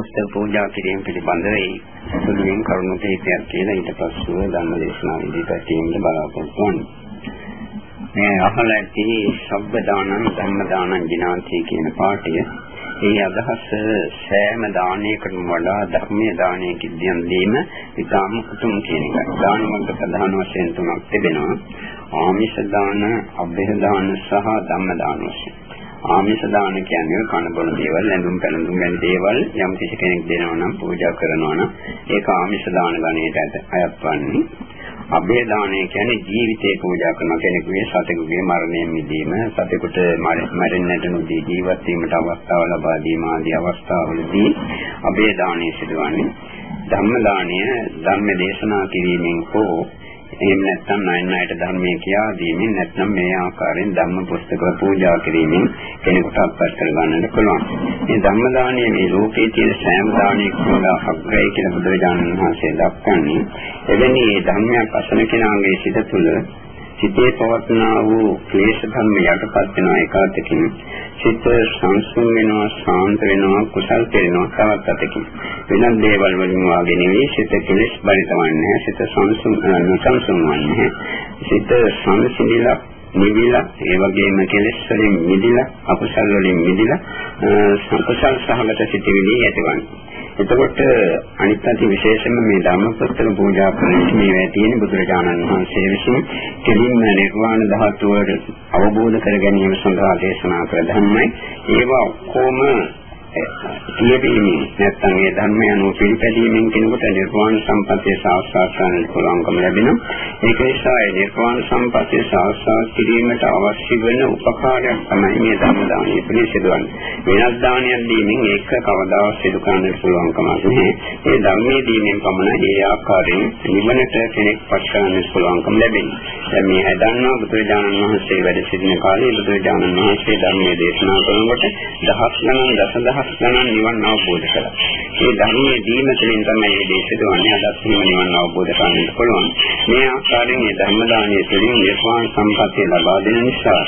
පුස්තක පූජා කිරීම පිළිබඳව ඒ සුළුවෙන් කරුණු කිහිපයක් කියලා ඊට පස්සෙ ධර්ම දේශනාව ඉදිරිපත් කිරීමට බලාපොරොත්තු වෙනවා. මේ අහල ඇති සබ්බ දානං ධම්ම දානං ජිනාති කියන පාඩය ඒ අදහස සෑම දානයකටම වඩා ධර්මීය දානයක ඉදියම් දීම ඉතාම උතුම් කියන එක. දාන වර්ග ප්‍රධාන වශයෙන් තුනක් තිබෙනවා. ආමිෂ දාන, අභය දාන සහ ධම්ම දාන වශයෙන්. ආමිෂ දාන කියන්නේ කන බොන දේවල්, ඇඳුම් පැළඳුම් වැනි දේවල් යම් කිසි කෙනෙක් දෙනවා නම් පූජා කරනවා නම් ඒක ආමිෂ දාන ගණයට අයත් වන්නේ. අභය දානය කියන්නේ ජීවිතේ පූජා කරන කෙනෙකුගේ සතෙකුගේ මරණයෙන් මිදීම, සතෙකුට මැරෙන්නට නොදී ජීවත් වීමට අවස්ථාව ලබා දීම ආදී අවස්ථාවලදී අභය දානය සිදුවන්නේ. ධම්ම දානය ධර්ම දේශනා කිරීමෙන් හෝ එහෙම නැත්නම් අයන් අයට ධර්මයේ කියා දීමෙන් නැත්නම් මේ ආකාරයෙන් ධම්ම පුස්තක පූජා කිරීමෙන් කෙනෙකුට අත්පත් කරගන්නට පුළුවන්. මේ ධම්ම දානයේ මේ ලෝකයේ තියෙන සෑම දානයකම අග්‍රයි කියලා බුදුරජාණන් වහන්සේ දක්වන්නේ එවැනි ධර්මයක් අසන කෙනාගේ සිත තුළ සිතේ පවත්නා වූ ක්ලේශ ධර්ම යටපත් වෙන ඒකාතකින් සිත සංසුන් වෙනවා ශාන්ත වෙනවා කුසල් කෙරෙනවා තවත් අතකින්. වෙනත් දේවල් වලින් වාගේ නෙවෙයි සිත කෙලෙස් බරිතවන්නේ සිත සංසුන් නොසංසුන් වන්නේ සිත සංසිඳිලා නිවිලා ඒ වගේම කෙලෙස් වලින් මිදිලා අකුසල් වලින් මිදිලා කුසල් සහගත සිටිවිලි ඇතිවන්නේ. එතකොට අනිත් අති විශේෂයෙන්ම මේ ධර්ම පුස්තක පූජා කරන මේවා තියෙන බුදුරජාණන් වහන්සේ විසින් කෙලින්ම නිර්වාණ ධාතුව අවබෝධ කර ගැනීම සඳහා දේශනා කළ ධර්මයි. ඒවා ඔක්කොම කියපීමෙන් නැත්නම් ඒ ධර්මය අනුව පිළිපැදීමෙන් කෙනෙකුට නිර්වාණ සම්පත්තිය සාක්ෂාත් කරගන්න පුළුවන්කම ලැබෙනවා. ඒක නිසා ඒ නිර්වාණ සම්පත්තිය සාක්ෂාත් කිරීමට අවශ්‍ය වෙන උපකාරයක් තමයි මේ ධර්ම දානය පිළිසිදුවන්නේ. වෙනස් දානයක් දීමෙන් ඒක කවදාවත් සිදු කරන්නට පුළුවන්කම නැහැ. ඒ ධර්මයේ දීමෙන් පමණ ඒ ආකාරයෙන් නිවනට කෙනෙක් පත් කරන්න පුළුවන්කම ලැබෙනවා. දැන් මේ හදන්නා බුදුරජාණන් වහන්සේ වැඩ සිටින කාලේ බුදුරජාණන් වහන්සේ ධර්මයේ දේශනා කරනකොට දහස් ගණන් දසදහස් දහස් ගණන් නිවන් අවබෝධ කළා. මේ ධර්මයේ දීම තුළින් තමයි මේ දේශදවන්නේ අදත් නිවන් අවබෝධ කරගන්න පුළුවන්. මේ ආකාරයෙන් මේ ධර්ම දානයේ තුළින් නිර්වාණ සම්පත්තිය ලබා දෙන නිසා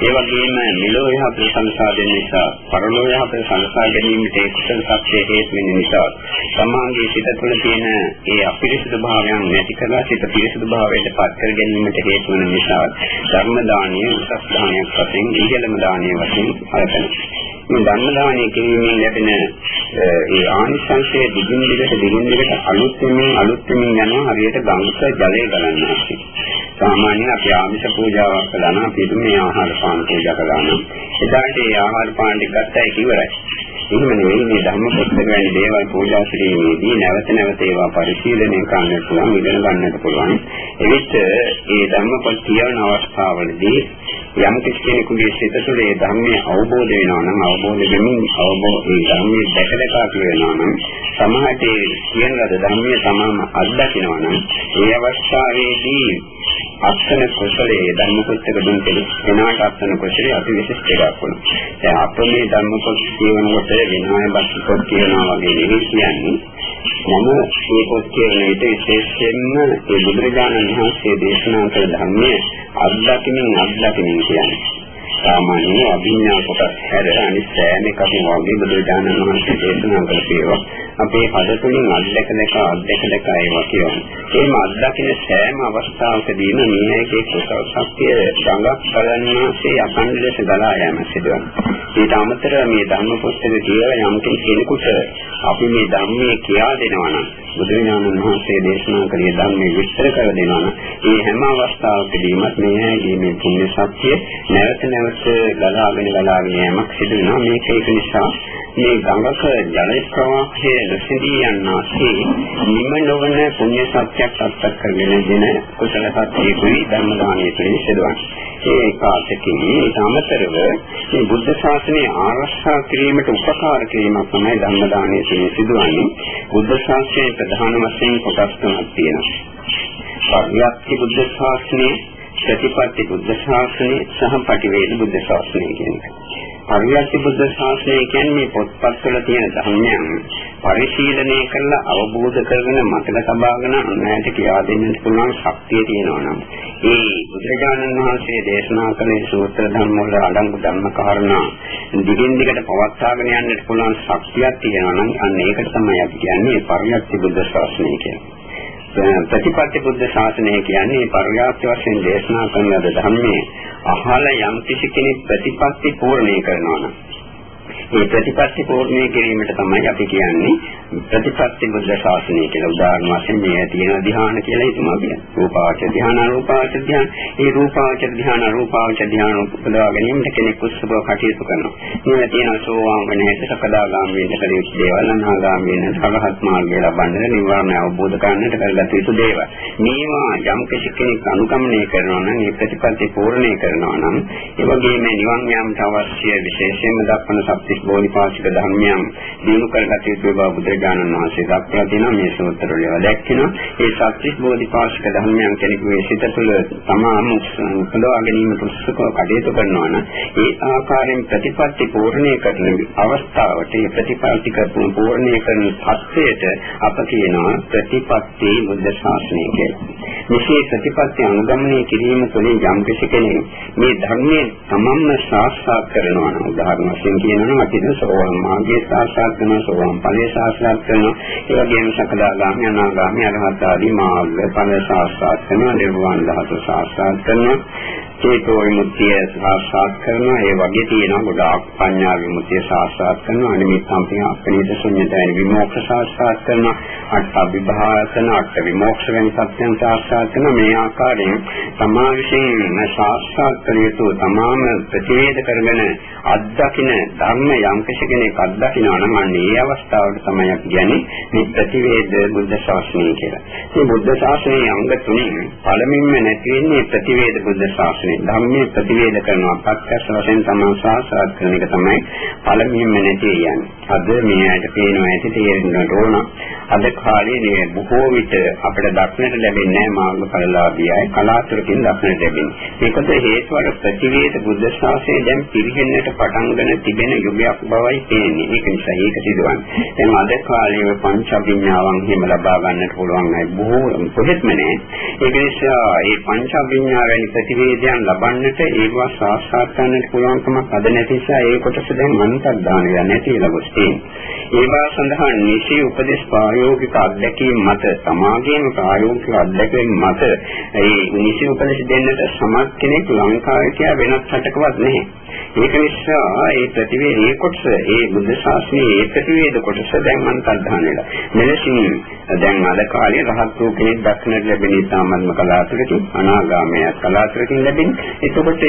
ඒ වගේම මෙලෝ යහපත සංසා දෙන නිසා පරලෝ යහපත සංසා ගැනීමට ඒ කුසල සත්‍යයේ හේතු වෙන නිසා සමාංගයේ සිත තුළ තියෙන ඒ අපිරිසුදු භාවයන් නැති කරලා සිත පිරිසුදු භාවයට පත් කර ගැනීමට හේතු වෙන නිසා ධර්ම දානීය උසස් දානයක් වශයෙන් ඉහළම දානීය වශයෙන් හලකනවා. මේ ධර්ම දානය කිරීමෙන් ලැබෙන ඒ ආනිසංසයේ දිගින් දිගට දිගින් දිගට අලුත් වෙමින් අලුත් වෙමින් යනවා හරියට ගංගක ජලය ගලනවා. සාමාන්‍යයෙන් අපි ආමිෂ පූජාවක් කළා නම් අපි මේ ආහාර පාන පූජා කළා නම් එදාට ඒ ආහාර පාන ටික ගත්තයි ඉවරයි. එහෙම නෙවෙයි මේ ධර්ම පුස්තක වැනි දේවල් පූජා කිරීමේදී නැවත නැවත ඒවා පරිශීලනය කරන්නට පුළුවන් ඉගෙන ගන්නට පුළුවන්. එවිට ඒ ධර්ම පොත් කියවන අවස්ථාවලදී යම් කෙනෙකුගේ සිත තුළ ඒ ධර්මයේ අවබෝධ වෙනවා නම් අවබෝධ වෙමින් අවබෝධ ඒ ධර්මයේ දැක දැක කියනවා නම් සමාජයේ කියන ලද ධර්මයේ තමාම අත්දකිනවා නම් ඒ අවස්ථාවේදී අත්සන කුසලයේ ධර්ම පුස්තක දුන් කෙනාට අත්සන කුසලයේ අති විශිෂ්ට එකක් වුණා. දැන් අප මේ ධර්ම පොත් කියවනකොට විනය බස් පොත් කියනවා වගේ නෙවෙයි කියන්නේ. මම මේ පොත් කියන විට විශේෂයෙන්ම ඒ බුදුරජාණන් වහන්සේ දේශනා කළ ධර්මයේ අත්දැකීමින් අත්දැකීමින් කියන්නේ. සාමාන්‍ය අභිඥා කොටස් හැර අනිත් සෑම එකක්ම වගේ බුදුරජාණන් වහන්සේ දේශනා කරපේවා අපේ හද තුලින් අත්දැක දැක අත්දැක දැක ඒවා කියවන. එහෙම අත්දකින්න සෑම අවස්ථාවකදීම මේකේ කුසල ශක්තිය ගඟක් බලන්නාසේ අකණ්ඩ ලෙස ගලා යාම සිදුවනවා. ඊට අමතරව මේ ධර්ම පුස්තක කියලා යම් කෙනෙකුට අපි මේ ධර්මයේ කියා දෙනවා නම් බුදුරජාණන් වහන්සේ දේශනා කළේ ධර්මයේ විස්තර කර දෙනවා නම් ඒ හැම අවස්ථාවකදීමත් මේ මේ පුණ්‍ය සත්‍ය නැවත නැවත ගලාගෙන ගලාගෙන යෑමක් සිදු වෙනවා. මේක ඒක නිසා මේ ගඟක ජල ප්‍රවාහයේ රසිදී යනාසේ නිම නොවන පුණ්‍ය සත්‍යයක් අත්පත් කරගෙන දෙන කුසල සත්‍යයකුයි ධර්ම දානයේ තුලින් සිදුවන්නේ. ඒ කාටකින් ඊට අමතරව මේ බුද්ධ ශාසනය ආරක්ෂා කිරීමට උපකාර කිරීමක් තමයි ධර්ම දානයේ තුලින් සිදුවන්නේ. බුද්ධ ශාසනයේ ප්‍රධාන වශයෙන් කොටස් තුනක් තියෙනවා. පරියක්ති බුද්ධ ශාසනය, ප්‍රතිපත්ති බුද්ධ ශාසනය සහ පටිවේද බුද්ධ ශාසනය කියන එක. පරියක්ති බුද්ධ ශාසනය කියන්නේ පොත්පත්වල තියෙන ධර්මයන් පරිශීලනය කරලා අවබෝධ කරගෙන මතක තබාගෙන අන්‍යයට කියා දෙන්නට පුළුවන් ශක්තිය තියෙනවා නම් ඒ බුදුරජාණන් වහන්සේ දේශනා කළ සූත්‍ර ධර්ම වල අඩංගු ධර්ම කාරණා දිගින් දිගට පවත්වාගෙන යන්නට පුළුවන් ශක්තියක් තියෙනවා නම් අන්න ඒකට තමයි අපි කියන්නේ පරියක්ති බුද්ධ ශාසනය කියන්නේ. ප්‍රතිපත්ති බුද්ධ ශාසනය කියන්නේ පරියාප්ති වශයෙන් දේශනා කරන ලද ධර්මයේ අහල යම් කිසි කෙනෙක් ප්‍රතිපත්ති පූර්ණේ කරනවා නම් මේ ප්‍රතිපත්ති පූර්ණේ කිරීමට තමයි අපි කියන්නේ ප්‍රතිපත්ති බුද්ධ ශාසනය කියලා. උදාහරණ වශයෙන් මේ තියෙන ධ්‍යාන කියලා හිතමු අපි. රූපාවචර ධ්‍යාන, අරූපාවචර ධ්‍යාන. මේ රූපාවචර ධ්‍යාන, අරූපාවචර ධ්‍යාන උපදවා ගැනීමට කෙනෙක් උත්සව කටයුතු කරනවා. මේ තියෙන සෝවාන් වෙන හැට සකදාගාමී වෙන කලියුත් දේවල්, අනාගාමී වෙන රහත් මාර්ගය ලබන්නට නිවර්ණ අවබෝධ කරගන්නට කරගත යුතු දේවල්. මේවා යම් කෙනෙක් අනුගමනය කරනවා නම් මේ ප්‍රතිපත්ති පූර්ණේ කරනවා නම් ඒ වගේම නිවන් යාමට අවශ්‍ය විශේෂයෙන්ම දක්වන සත්‍ය බෝධිපාශික ධර්මයන් දිනු කරගත යුතු බව බුදුරජාණන් වහන්සේ දක්වලා තියෙනවා මේ සූත්‍ර වල දැක්කෙනවා. ඒ සත්‍ය බෝධිපාශික ධර්මයන් කෙනෙකුගේ සිත තුළ තමාම උපදවා ගැනීමට උත්සුකව කටයුතු කරනවා නම් ඒ ආකාරයෙන් ප්‍රතිපත්ති පූර්ණේ කරන අවස්ථාවට ඒ ප්‍රතිපත්ති කරපු පූර්ණේ කරන පස්සයට අප කියනවා ප්‍රතිපත්ති බුද්ධ ශාසනය කියලා. මෙසේ ප්‍රතිපත්ති අනුගමනය කිරීම තුළින් යම් කෙනෙක් මේ ධර්මයේ තමන්ම සාක්ෂාත් කරනවා නම් උදාහරණ වශයෙන් කියනවා කියන සෝවාන් මාර්ගයේ සාක්ෂාත් කරන සෝවාන් ඵලයේ සාක්ෂාත් කරන ඒ වගේම සකදාගාමී අනාගාමී අරහත් ආදී මාර්ග ඵල සාක්ෂාත් කරන නිර්වාණ ධාතු සාක්ෂාත් කරන චේතෝ විමුක්තිය සාක්ෂාත් කරනවා ඒ වගේ තියෙනවා ගොඩාක් පඤ්ඤා විමුක්තිය සාක්ෂාත් කරනවා අනිමිත්තම්පිය අපේද ශුන්‍යතය විමෝක්ෂ සාක්ෂාත් කරනවා අට්ඨ විභාසන අට්ඨ විමෝක්ෂ වෙන සත්‍යයන් සාක්ෂාත් කරන මේ ආකාරයෙන් තමා විසින් සාක්ෂාත් කර යුතු තමාම ප්‍රතිවේද කරගෙන අත්දකින ධර්ම යම් කෙනෙක් අත්දකිනවා නම් අන්න ඒ අවස්ථාවට තමයි අපි කියන්නේ මේ ප්‍රතිවේද බුද්ධ ශාසනය කියලා. මේ බුද්ධ ශාසනයේ අංග තුනෙන් පළමුවෙන්ම නැති වෙන්නේ ප්‍රතිවේද බුද්ධ ශාසනය. ධම්මයේ ප්‍රතිවේද කරනවා පත්‍යස් වශයෙන් තමයි සාසාත් කරන එක තමයි පළමුවෙන්ම නැති යන්නේ. අද මේ ඇයිට පේනවා ඇති තේරෙන්නට ඕන. අද කාලේ මේ බොහෝ විට අපිට දක්නට ලැබෙන්නේ නැහැ මාර්ගඵලලාභියයි කලාතුරකින් දක්නට ලැබෙන්නේ. ඒකට හේතුව ප්‍රතිවේද බුද්ධ ශාසනය දැන් පිරිහෙන්නට පටන්ගෙන තිබෙන යුග යුගයක් බවයි තේන්නේ. ඒක නිසා ඒක සිදුවන්නේ. දැන් අද කාලේ පංචවිඥාවන් හිම ලබා ගන්නට පුළුවන් අය බොහෝ කොහෙත්ම නැහැ. ඒක නිසා මේ පංචවිඥා වැනි ප්‍රතිවේදයන් ලබන්නට ඒවා සාක්ෂාත් කරන්නට පුළුවන්කමක් අද නැති නිසා ඒ කොටස දැන් අන්තර්දානය නැතිලා ගොස් තියෙනවා. ඒවා සඳහා නිසි උපදේශ ප්‍රායෝගික අත්දැකීම් මත සමාගයේම ප්‍රායෝගික අත්දැකීම් මත ඒ නිසි උපදේශ දෙන්නට සමත් කෙනෙක් ලංකාවේ කියලා වෙනත් රටකවත් නැහැ. ඒක නිසා ඒ ප්‍රතිවේදී කොටස ඒ බුද්ධ ශාසනයේ ඒ ප්‍රතිවේද කොටස දැන් අන්තර්ධාන වෙලා. මෙලෙසින් දැන් අද කාලේ රහත් වූ කෙනෙක් දක්නට ලැබෙන ඉතාමත්ම කලාතුරකින් අනාගාමී කලාතුරකින් ලැබෙන. එතකොට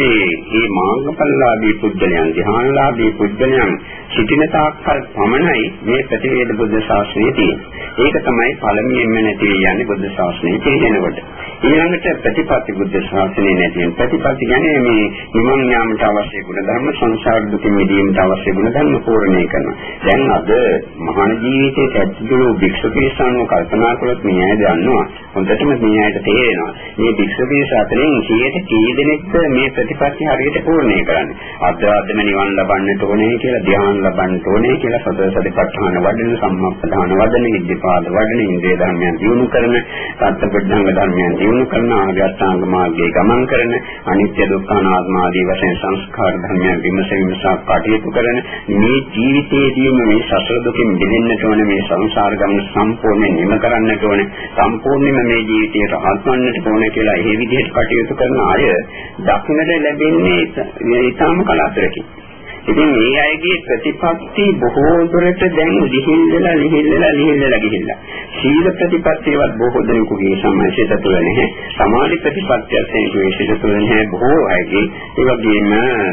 මේ මාර්ගඵලලාභී පුද්ගලයන් ධ්‍යානලාභී පුද්ගලයන් සිටින තාක්කල් පමණයි මේ ප්‍රතිවේද බුද්ධ ශාසනයේ තියෙන්නේ. ඒක තමයි පළමුවෙන්ම නැති යන්නේ බුද්ධ ශාසනයේ තියෙනකොට. ඊළඟට ප්‍රතිපatti බුද්ධ ශාසනයේ නැති වෙන ප්‍රතිපatti කියන්නේ මේ නිවන් යාමට අවශ්‍ය ගුණ ධර්ම සංසාර දුකින් මිදීමට අවශ්‍ය ගුණ ධර්ම පූර්ණේ කරනවා. දැන් අද මහාන ජීවිතයේ ඇතුළු භික්ෂු පිරිසano කල්පනා කළොත් මේ අය දන්නවා. හොඳටම මේ අයට තේරෙනවා. මේ භික්ෂු පිරිස අතරින් 100ට කී දෙනෙක්ද මේ ප්‍රතිපatti හරියට පූර්ණේ කරන්නේ. අද අදම නිවන් ලබන්නට ඕනේ කියලා ධ්‍යාන ලබන්නට ඕනේ කියලා සතර සතිපට්ඨාන වඩන සම්මප්පදාන වඩන ඉද්ධිපාද වඩන ඉන්ද්‍රිය ධර්මයන් දියුණු කරන සත්පුද්ධංග ධර්මයන් දියුණු කරන ආර්ය අෂ්ටාංග මාර්ගයේ ගමන් කරන අනිත්‍ය දුක්ඛ අනාත්ම ආදී වශයෙන් සංස්කාර ධර්මයන් විමස විමසා කටයුතු කරන මේ ජීවිතයේදීම මේ සසර දුකින් මිදෙන්නට ඕන මේ සංසාර ගමන සම්පූර්ණයෙන් නිම කරන්නට ඕන සම්පූර්ණයෙන්ම මේ ජීවිතයට ආත්මන්නට ඕන කියලා ඒ විදිහට කටයුතු කරන අය දක්නට ලැබෙන්නේ ඊටාම කලාතුරකින්. ඉතින් මේ අයගේ ප්‍රතිපත්ති බොහෝ දුරට දැන් ලිහිල් වෙලා ලිහිල් වෙලා ලිහිල් වෙලා ගිහිල්ලා. සීල ප්‍රතිපත්තියවත් බොහෝ දෙනෙකුගේ සමාජයට තුළ නැහැ. සමාධි ප්‍රතිපත්තියත් එක්කේ සිට තුළ නැහැ බොහෝ අයගේ. ඒ වගේම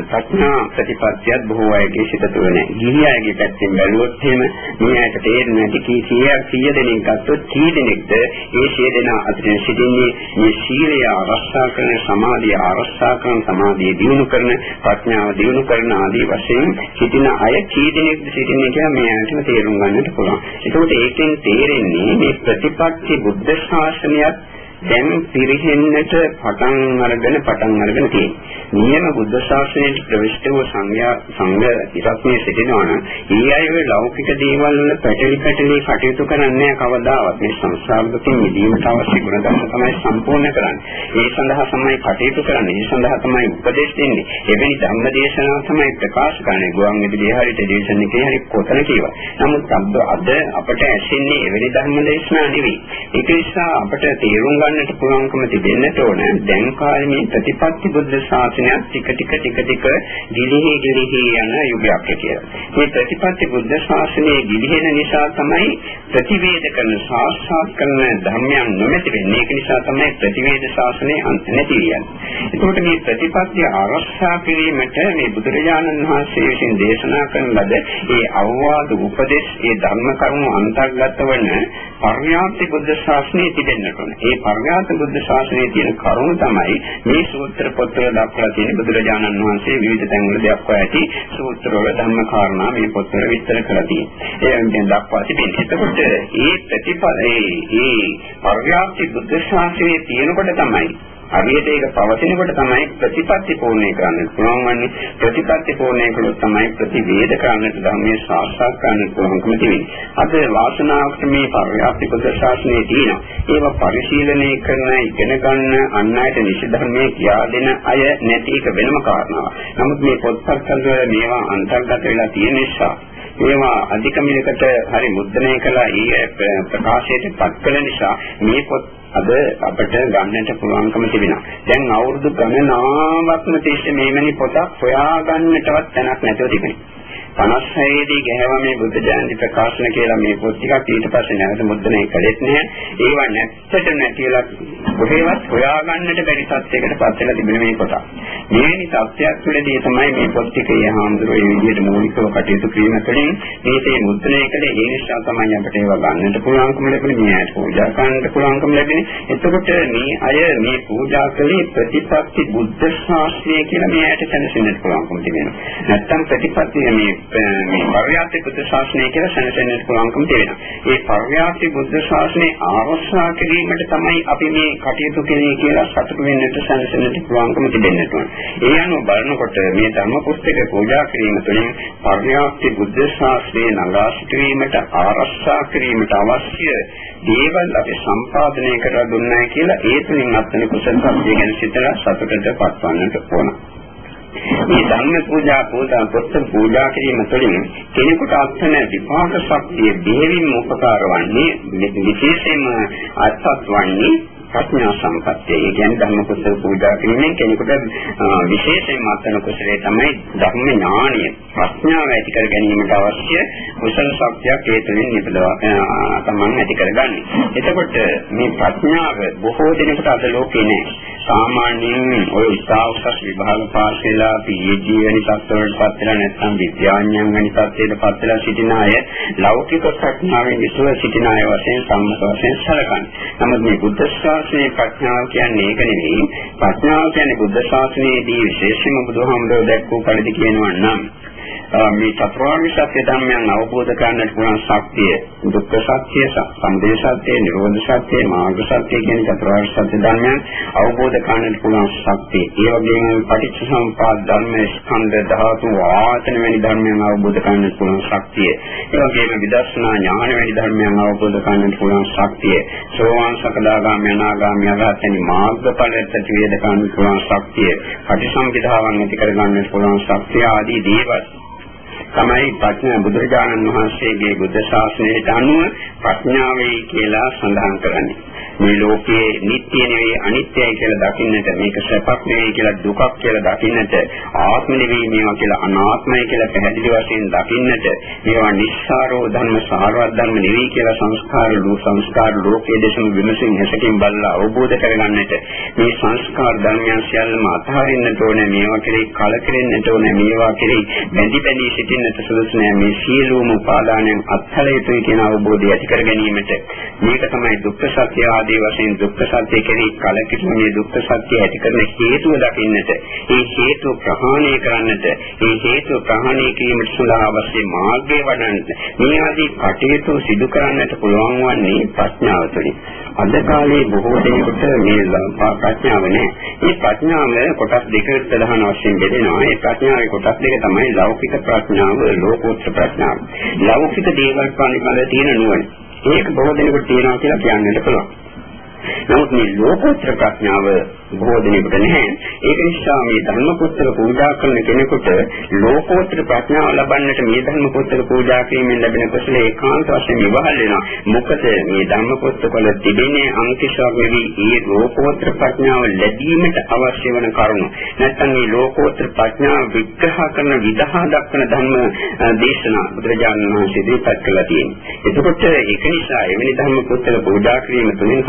ප්‍රඥා ප්‍රතිපත්තියත් බොහෝ අයගේ සිට තුළ නැහැ. ගිහි අයගේ පැත්තෙන් බැලුවොත් එහෙම මේ අයට තේරෙන්නේ නැති කී 100 100 දෙනෙක් ගත්තොත් කී දෙනෙක්ද ඒ 100 දෙනා අතරින් සිටින්නේ මේ සීලය ආරක්ෂා කරන සමාධිය ආරක්ෂා කරන සමාධිය දියුණු කරන ප්‍රඥාව දියුණු කරන ආදී වශයෙන් සිටින අය කී දෙනෙක්ද සිටින්නේ කියලා මේ අයටම තේරුම් ගන්නට පුළුවන්. ඒකෝට ඒකෙන් තේරෙන්නේ මේ ප්‍රතිපත්ති බුද්ධ ශාසනයත් දැන් පිරිහෙන්නට පටන් අරගෙන පටන් අරගෙන තියෙනවා. නියම බුද්ධ ශාසනයට ප්‍රවිෂ්ඨ වූ සංඝයා සංඝ ඉරත්මේ සිටිනවා නම් ඊ අය වේ ලෞකික දේවල් වල පැටලි පැටලි කටයුතු කරන්නේ කවදාවත් මේ සංසාර දුකින් මිදීමට අවශ්‍ය ගුණ ධර්ම තමයි සම්පූර්ණ කරන්නේ. ඒ සඳහා තමයි කටයුතු කරන්නේ. ඒ සඳහා තමයි උපදේශ දෙන්නේ. එවැනි ධම්ම දේශනාව තමයි ප්‍රකාශ කරන්නේ. ගුවන් විදුලිය හරි ටෙලිවිෂන් එකේ හරි කොතන කියවා. නමුත් අද අපට ඇසෙන්නේ එවැනි ධර්ම දේශනා නෙවෙයි. ඒක නිසා අපට තේරුම් ගන්නට පුළුවන්කම තිබෙන්නට ඕන. දැන් කාලේ මේ ප්‍රතිපත්ති බුද්ධ ශාසනය ටික ටික ටික ටික ගිලිහි ගිලිහි යන යුගයක් කියලා. මේ ප්‍රතිපත්ති බුද්ධ ශාසනයේ ගිලිහෙන නිසා තමයි ප්‍රතිවේද කරන සාක්ෂාත් කරන ධර්මයන් නොමැති වෙන්නේ. ඒක නිසා තමයි ප්‍රතිවේද ශාසනයේ අන්ත නැති වෙන්නේ. ඒකට මේ ප්‍රතිපත්තිය ආරක්ෂා කිරීමට මේ බුදුරජාණන් වහන්සේ විසින් දේශනා කරන ලද ඒ අවවාද උපදේශ ඒ ධර්ම කරුණු අන්තර්ගත වන පර්යාප්ති බුද්ධ ශාසනයේ තිබෙන්නට ඕන. ඒ පර්යාප්ති බුද්ධ ශාසනයේ තියෙන කරුණු තමයි මේ සූත්‍ර පොත්වල දක්වලා තියෙන බුදුරජාණන් වහන්සේ විවිධ තැන්වල දක්වා ඇති සූත්‍රවල ධර්ම කාරණා මේ පොත්වල විස්තර කරලා තියෙනවා. ඒ වෙන දක්වා තිබෙනවා. එතකොට ඒ ප්‍රතිපල ඒ ඒ පර්යාප්ති බුද්ධ ශාසනයේ තියෙනකොට තමයි හරියට ඒක පවතිනකොට තමයි ප්‍රතිපත්ති පූර්ණේ කරන්න පුළුවන් වන්නේ ප්‍රතිපත්ති පූර්ණේ කළොත් තමයි ප්‍රතිවේද කරන්නට ධර්මයේ සාක්ෂාත් කරන්න පුළුවන්කම තියෙන්නේ. අද වාසනාවකට මේ පරිවර්ති බුද්ධ ශාසනයේ තියෙනවා. ඒවා පරිශීලනය කරන ඉගෙන ගන්න අන් අයට නිසි ධර්මයේ කියා දෙන අය නැති එක වෙනම කාරණාවක්. නමුත් මේ පොත්පත් වල මේවා අන්තර්ගත වෙලා තියෙන නිසා ඒවා අධික මිලකට හරි මුද්‍රණය කළා ඊ ප්‍රකාශයට පත් කළ නිසා මේ පොත් අද අපිට ගන්නට පුළුවන්කම තිබෙනවා. දැන් අවුරුදු ගණනාවක්ම තිස්සේ මේමනි පොතක් හොයාගන්නටවත් තැනක් නැතුව තිබෙනවා. 56 දී ගැහුවා මේ බුද්ධ ජයන්ති ප්‍රකාශන කියලා මේ පොත් ටිකක් ඊට පස්සේ නැවත මුද්‍රණය කළෙත් නැහැ. ඒවා නැත්තට නැතිලා කොහෙවත් හොයාගන්නට බැරි තත්යකට පත් වෙලා තිබෙන මේ පොත. මේනි තත්යක් තුළදී තමයි මේ පොත් ටිකේ හාමුදුරුවෝ මේ විදිහට මූලිකව කටයුතු කිරීම තුළින් මේකේ මුද්‍රණය කළේ ඒ නිසා තමයි අපිට ඒවා ගන්නට පුළුවන්කම ලැබෙන්නේ. මේ අයට පූජා කරන්නට පුළුවන්කම ලැබෙන්නේ. එතකොට මේ අය මේ පූජා කළේ ප්‍රතිපත්ති බුද්ධ ශාස්ත්‍රය කියලා මේ අයට දැනසෙන්නට පුළුවන්කම තිබෙනවා. නැත්තම් ප්‍රතිපත්ති මේ මේ පරියාප්ති බුද්ධ ශාසනය කියලා සැනසෙන්නට පුළුවන්කම තියෙනවා. ඒ පරියාප්ති බුද්ධ ශාසනය ආරක්ෂා කිරීමට තමයි අපි මේ කටයුතු කෙරේ කියලා සතුටු වෙන්නට සැනසෙන්නට පුළුවන්කම තිබෙන්නට ඕන. ඒ අනුව බලනකොට මේ ධර්ම පුස්තක පූජා කිරීම තුළින් පරියාප්ති බුද්ධ ශාසනය නගා සිටීමට ආරක්ෂා කිරීමට අවශ්‍ය දේවල් අපි සම්පාදනය කර දුන්නා කියලා ඒ තුලින් අත්වන කුසල සම්පේ ගැන සිතලා සතුටට පත්වන්නට ඕන. මේ ධර්ම පූජා පූජා පොත් පූජා කිරීම තුළින් කෙනෙකුට අත්වන විපාක ශක්තිය බෙහෙවින්ම උපකාර වන්නේ විශේෂයෙන්ම අත්පත් වන්නේ ප්‍රඥා සම්පත්තිය. ඒ කියන්නේ ධර්ම කුසල පූජා කිරීමෙන් කෙනෙකුට විශේෂයෙන් මතන කුසලයේ තමයි ධර්ම ඥානිය. ප්‍රඥාව ඇති කර ගැනීමට අවශ්‍ය කුසල ශක්තියක් ඒ තුළින් නිපදවා තමන් ඇති කරගන්නේ. එතකොට මේ ප්‍රඥාව බොහෝ දෙනෙකුට අද ලෝකේ නැහැ. සාමාන්‍යයෙන් ඔය උසාවුසස් විභාග පාස් වෙලා PhD වැනි තත්ත්වවලට පත් වෙලා නැත්නම් විද්‍යාඥයන් වැනි තත්ත්වයකට පත් වෙලා සිටින අය ලෞකික ප්‍රඥාවෙන් යුතුව සිටින අය වශයෙන් සම්මත වශයෙන් සැලකන්නේ. නමුත් මේ බුද්ධ ශාසනයේ ප්‍රඥාව කියන්නේ ඒක නෙවෙයි. ප්‍රඥාව කියන්නේ බුද්ධ ශාසනයේදී විශේෂම බුදුහාමුදුරුවෝ දැක්වූ පරිදි කියනවා නම් මේ චතුරාර්ය සත්‍ය ධර්මයන් අවබෝධ කරගන්නට පුළුවන් ශක්තිය දුක්ඛ සත්‍ය, සම්දේ සත්‍ය, නිරෝධ සත්‍ය, මාර්ග සත්‍ය කියන චතුරාර්ය සත්‍ය ධර්මයන් අවබෝධ කරගන්නට පුළුවන් ශක්තිය. ඒ වගේම පටිච්චසමුපාද ධර්ම, ස්කන්ධ ධාතු, ආයතන වැනි ධර්මයන් අවබෝධ කරගන්නට පුළුවන් ශක්තිය. ඒ වගේම විදර්ශනා ඥාන වැනි ධර්මයන් අවබෝධ කරගන්නට පුළුවන් ශක්තිය. සෝවාන් සකදාගාමී අනාගාමී අරහත් යන මාර්ගඵලයට ප්‍රතිවේද කරගන්නට පුළුවන් ශක්තිය. පටිසම්පදාවන් ඇති කරගන්නට පුළුවන් ශක්තිය ආදී දේවල් තමයි ප්‍රඥා බුදුරජාණන් වහන්සේගේ බුද්ධ ශාසනයට අනුව ප්‍රඥාවයි කියලා සඳහන් කරන්නේ. මේ ලෝකයේ නිට්ටය නෙවෙයි අනිත්‍යයි කියලා දකින්නට මේක සැපක් නෙවෙයි කියලා දුකක් කියලා දකින්නට ආත්ම නෙවෙයි මේවා කියලා අනාත්මයි කියලා පැහැදිලි වශයෙන් දකින්නට මේවා නිස්සාරෝ ධර්ම සාරවත් ධර්ම නෙවෙයි කියලා සංස්කාර ලෝ සංස්කාර ලෝකයේ දේශන විමසින් හැසකින් බලලා අවබෝධ කරගන්නට මේ සංස්කාර ධර්මයන් සියල්ලම අතහරින්නට ඕනේ මේවා කෙරෙහි කලකිරෙන්නට ඕනේ මේවා කෙරෙහි බැඳි බැඳි සිටින්නට සුදුසු නෑ. මේ සියලුම උපාදානයන් අත්හල යුතුයි කියන අවබෝධය ඇති කර ගැනීමට. මේක තමයි දුක්ඛ සත්‍ය ආදී වශයෙන් දුක්ඛ සත්‍ය කෙරෙහි කලකිරීමේ දුක්ඛ සත්‍ය ඇති කරන හේතුව දකින්නට, ඒ හේතුව ප්‍රහාණය කරන්නට, ඒ හේතුව ප්‍රහාණය කිරීමට සඳහා අවශ්‍ය මාර්ගය වඩන්නට, මේ ආදී කටයුතු සිදු කරන්නට පුළුවන් වන්නේ ප්‍රඥාව තුළින්. අද කාලේ බොහෝ දෙනෙකුට මේ ප්‍රඥාව නැහැ. මේ ප්‍රඥාව කොටස් දෙකකට ප්‍රධාන වශයෙන් බෙදෙනවා. ඒ ප්‍රඥාවේ කොටස් දෙක තමයි ලෞකික ප්‍රඥාව, ලෝකෝත්තර ප්‍රඥාව. ලෞකික දේවල් පිළිබඳ තියෙන නුවණ. ඒක බොහෝ දෙනෙකුට තියෙනවා කියලා කියන්නට පුළුවන්. නමුත් මේ ලෝකෝත්තර ප්‍රඥාව බොහෝ දෙනෙකුට නැහැ. ඒක නිසා මේ ධර්ම පුස්තක පූජා කරන කෙනෙකුට ලෝකෝත්තර ප්‍රඥාව ලබන්නට මේ ධර්ම පුස්තක පූජා කිරීමෙන් ලැබෙන කුසල ඒකාන්ත වශයෙන් විවහල් වෙනවා. මොකද මේ ධර්ම පුස්තකවල තිබෙන අංකිෂාවක් නෙවි මේ ලෝකෝත්තර ප්‍රඥාව ලැබීමට අවශ්‍ය වන කරුණු. නැත්නම් මේ ලෝකෝත්තර ප්‍රඥාව විග්‍රහ කරන විදහා දක්වන ධර්ම දේශනා බුදුරජාණන් වහන්සේ ඉදිරිපත් කළා තියෙනවා. එතකොට ඒක නිසා එවැනි ධර්ම පුස්තක පූජා කිරීම තුළින්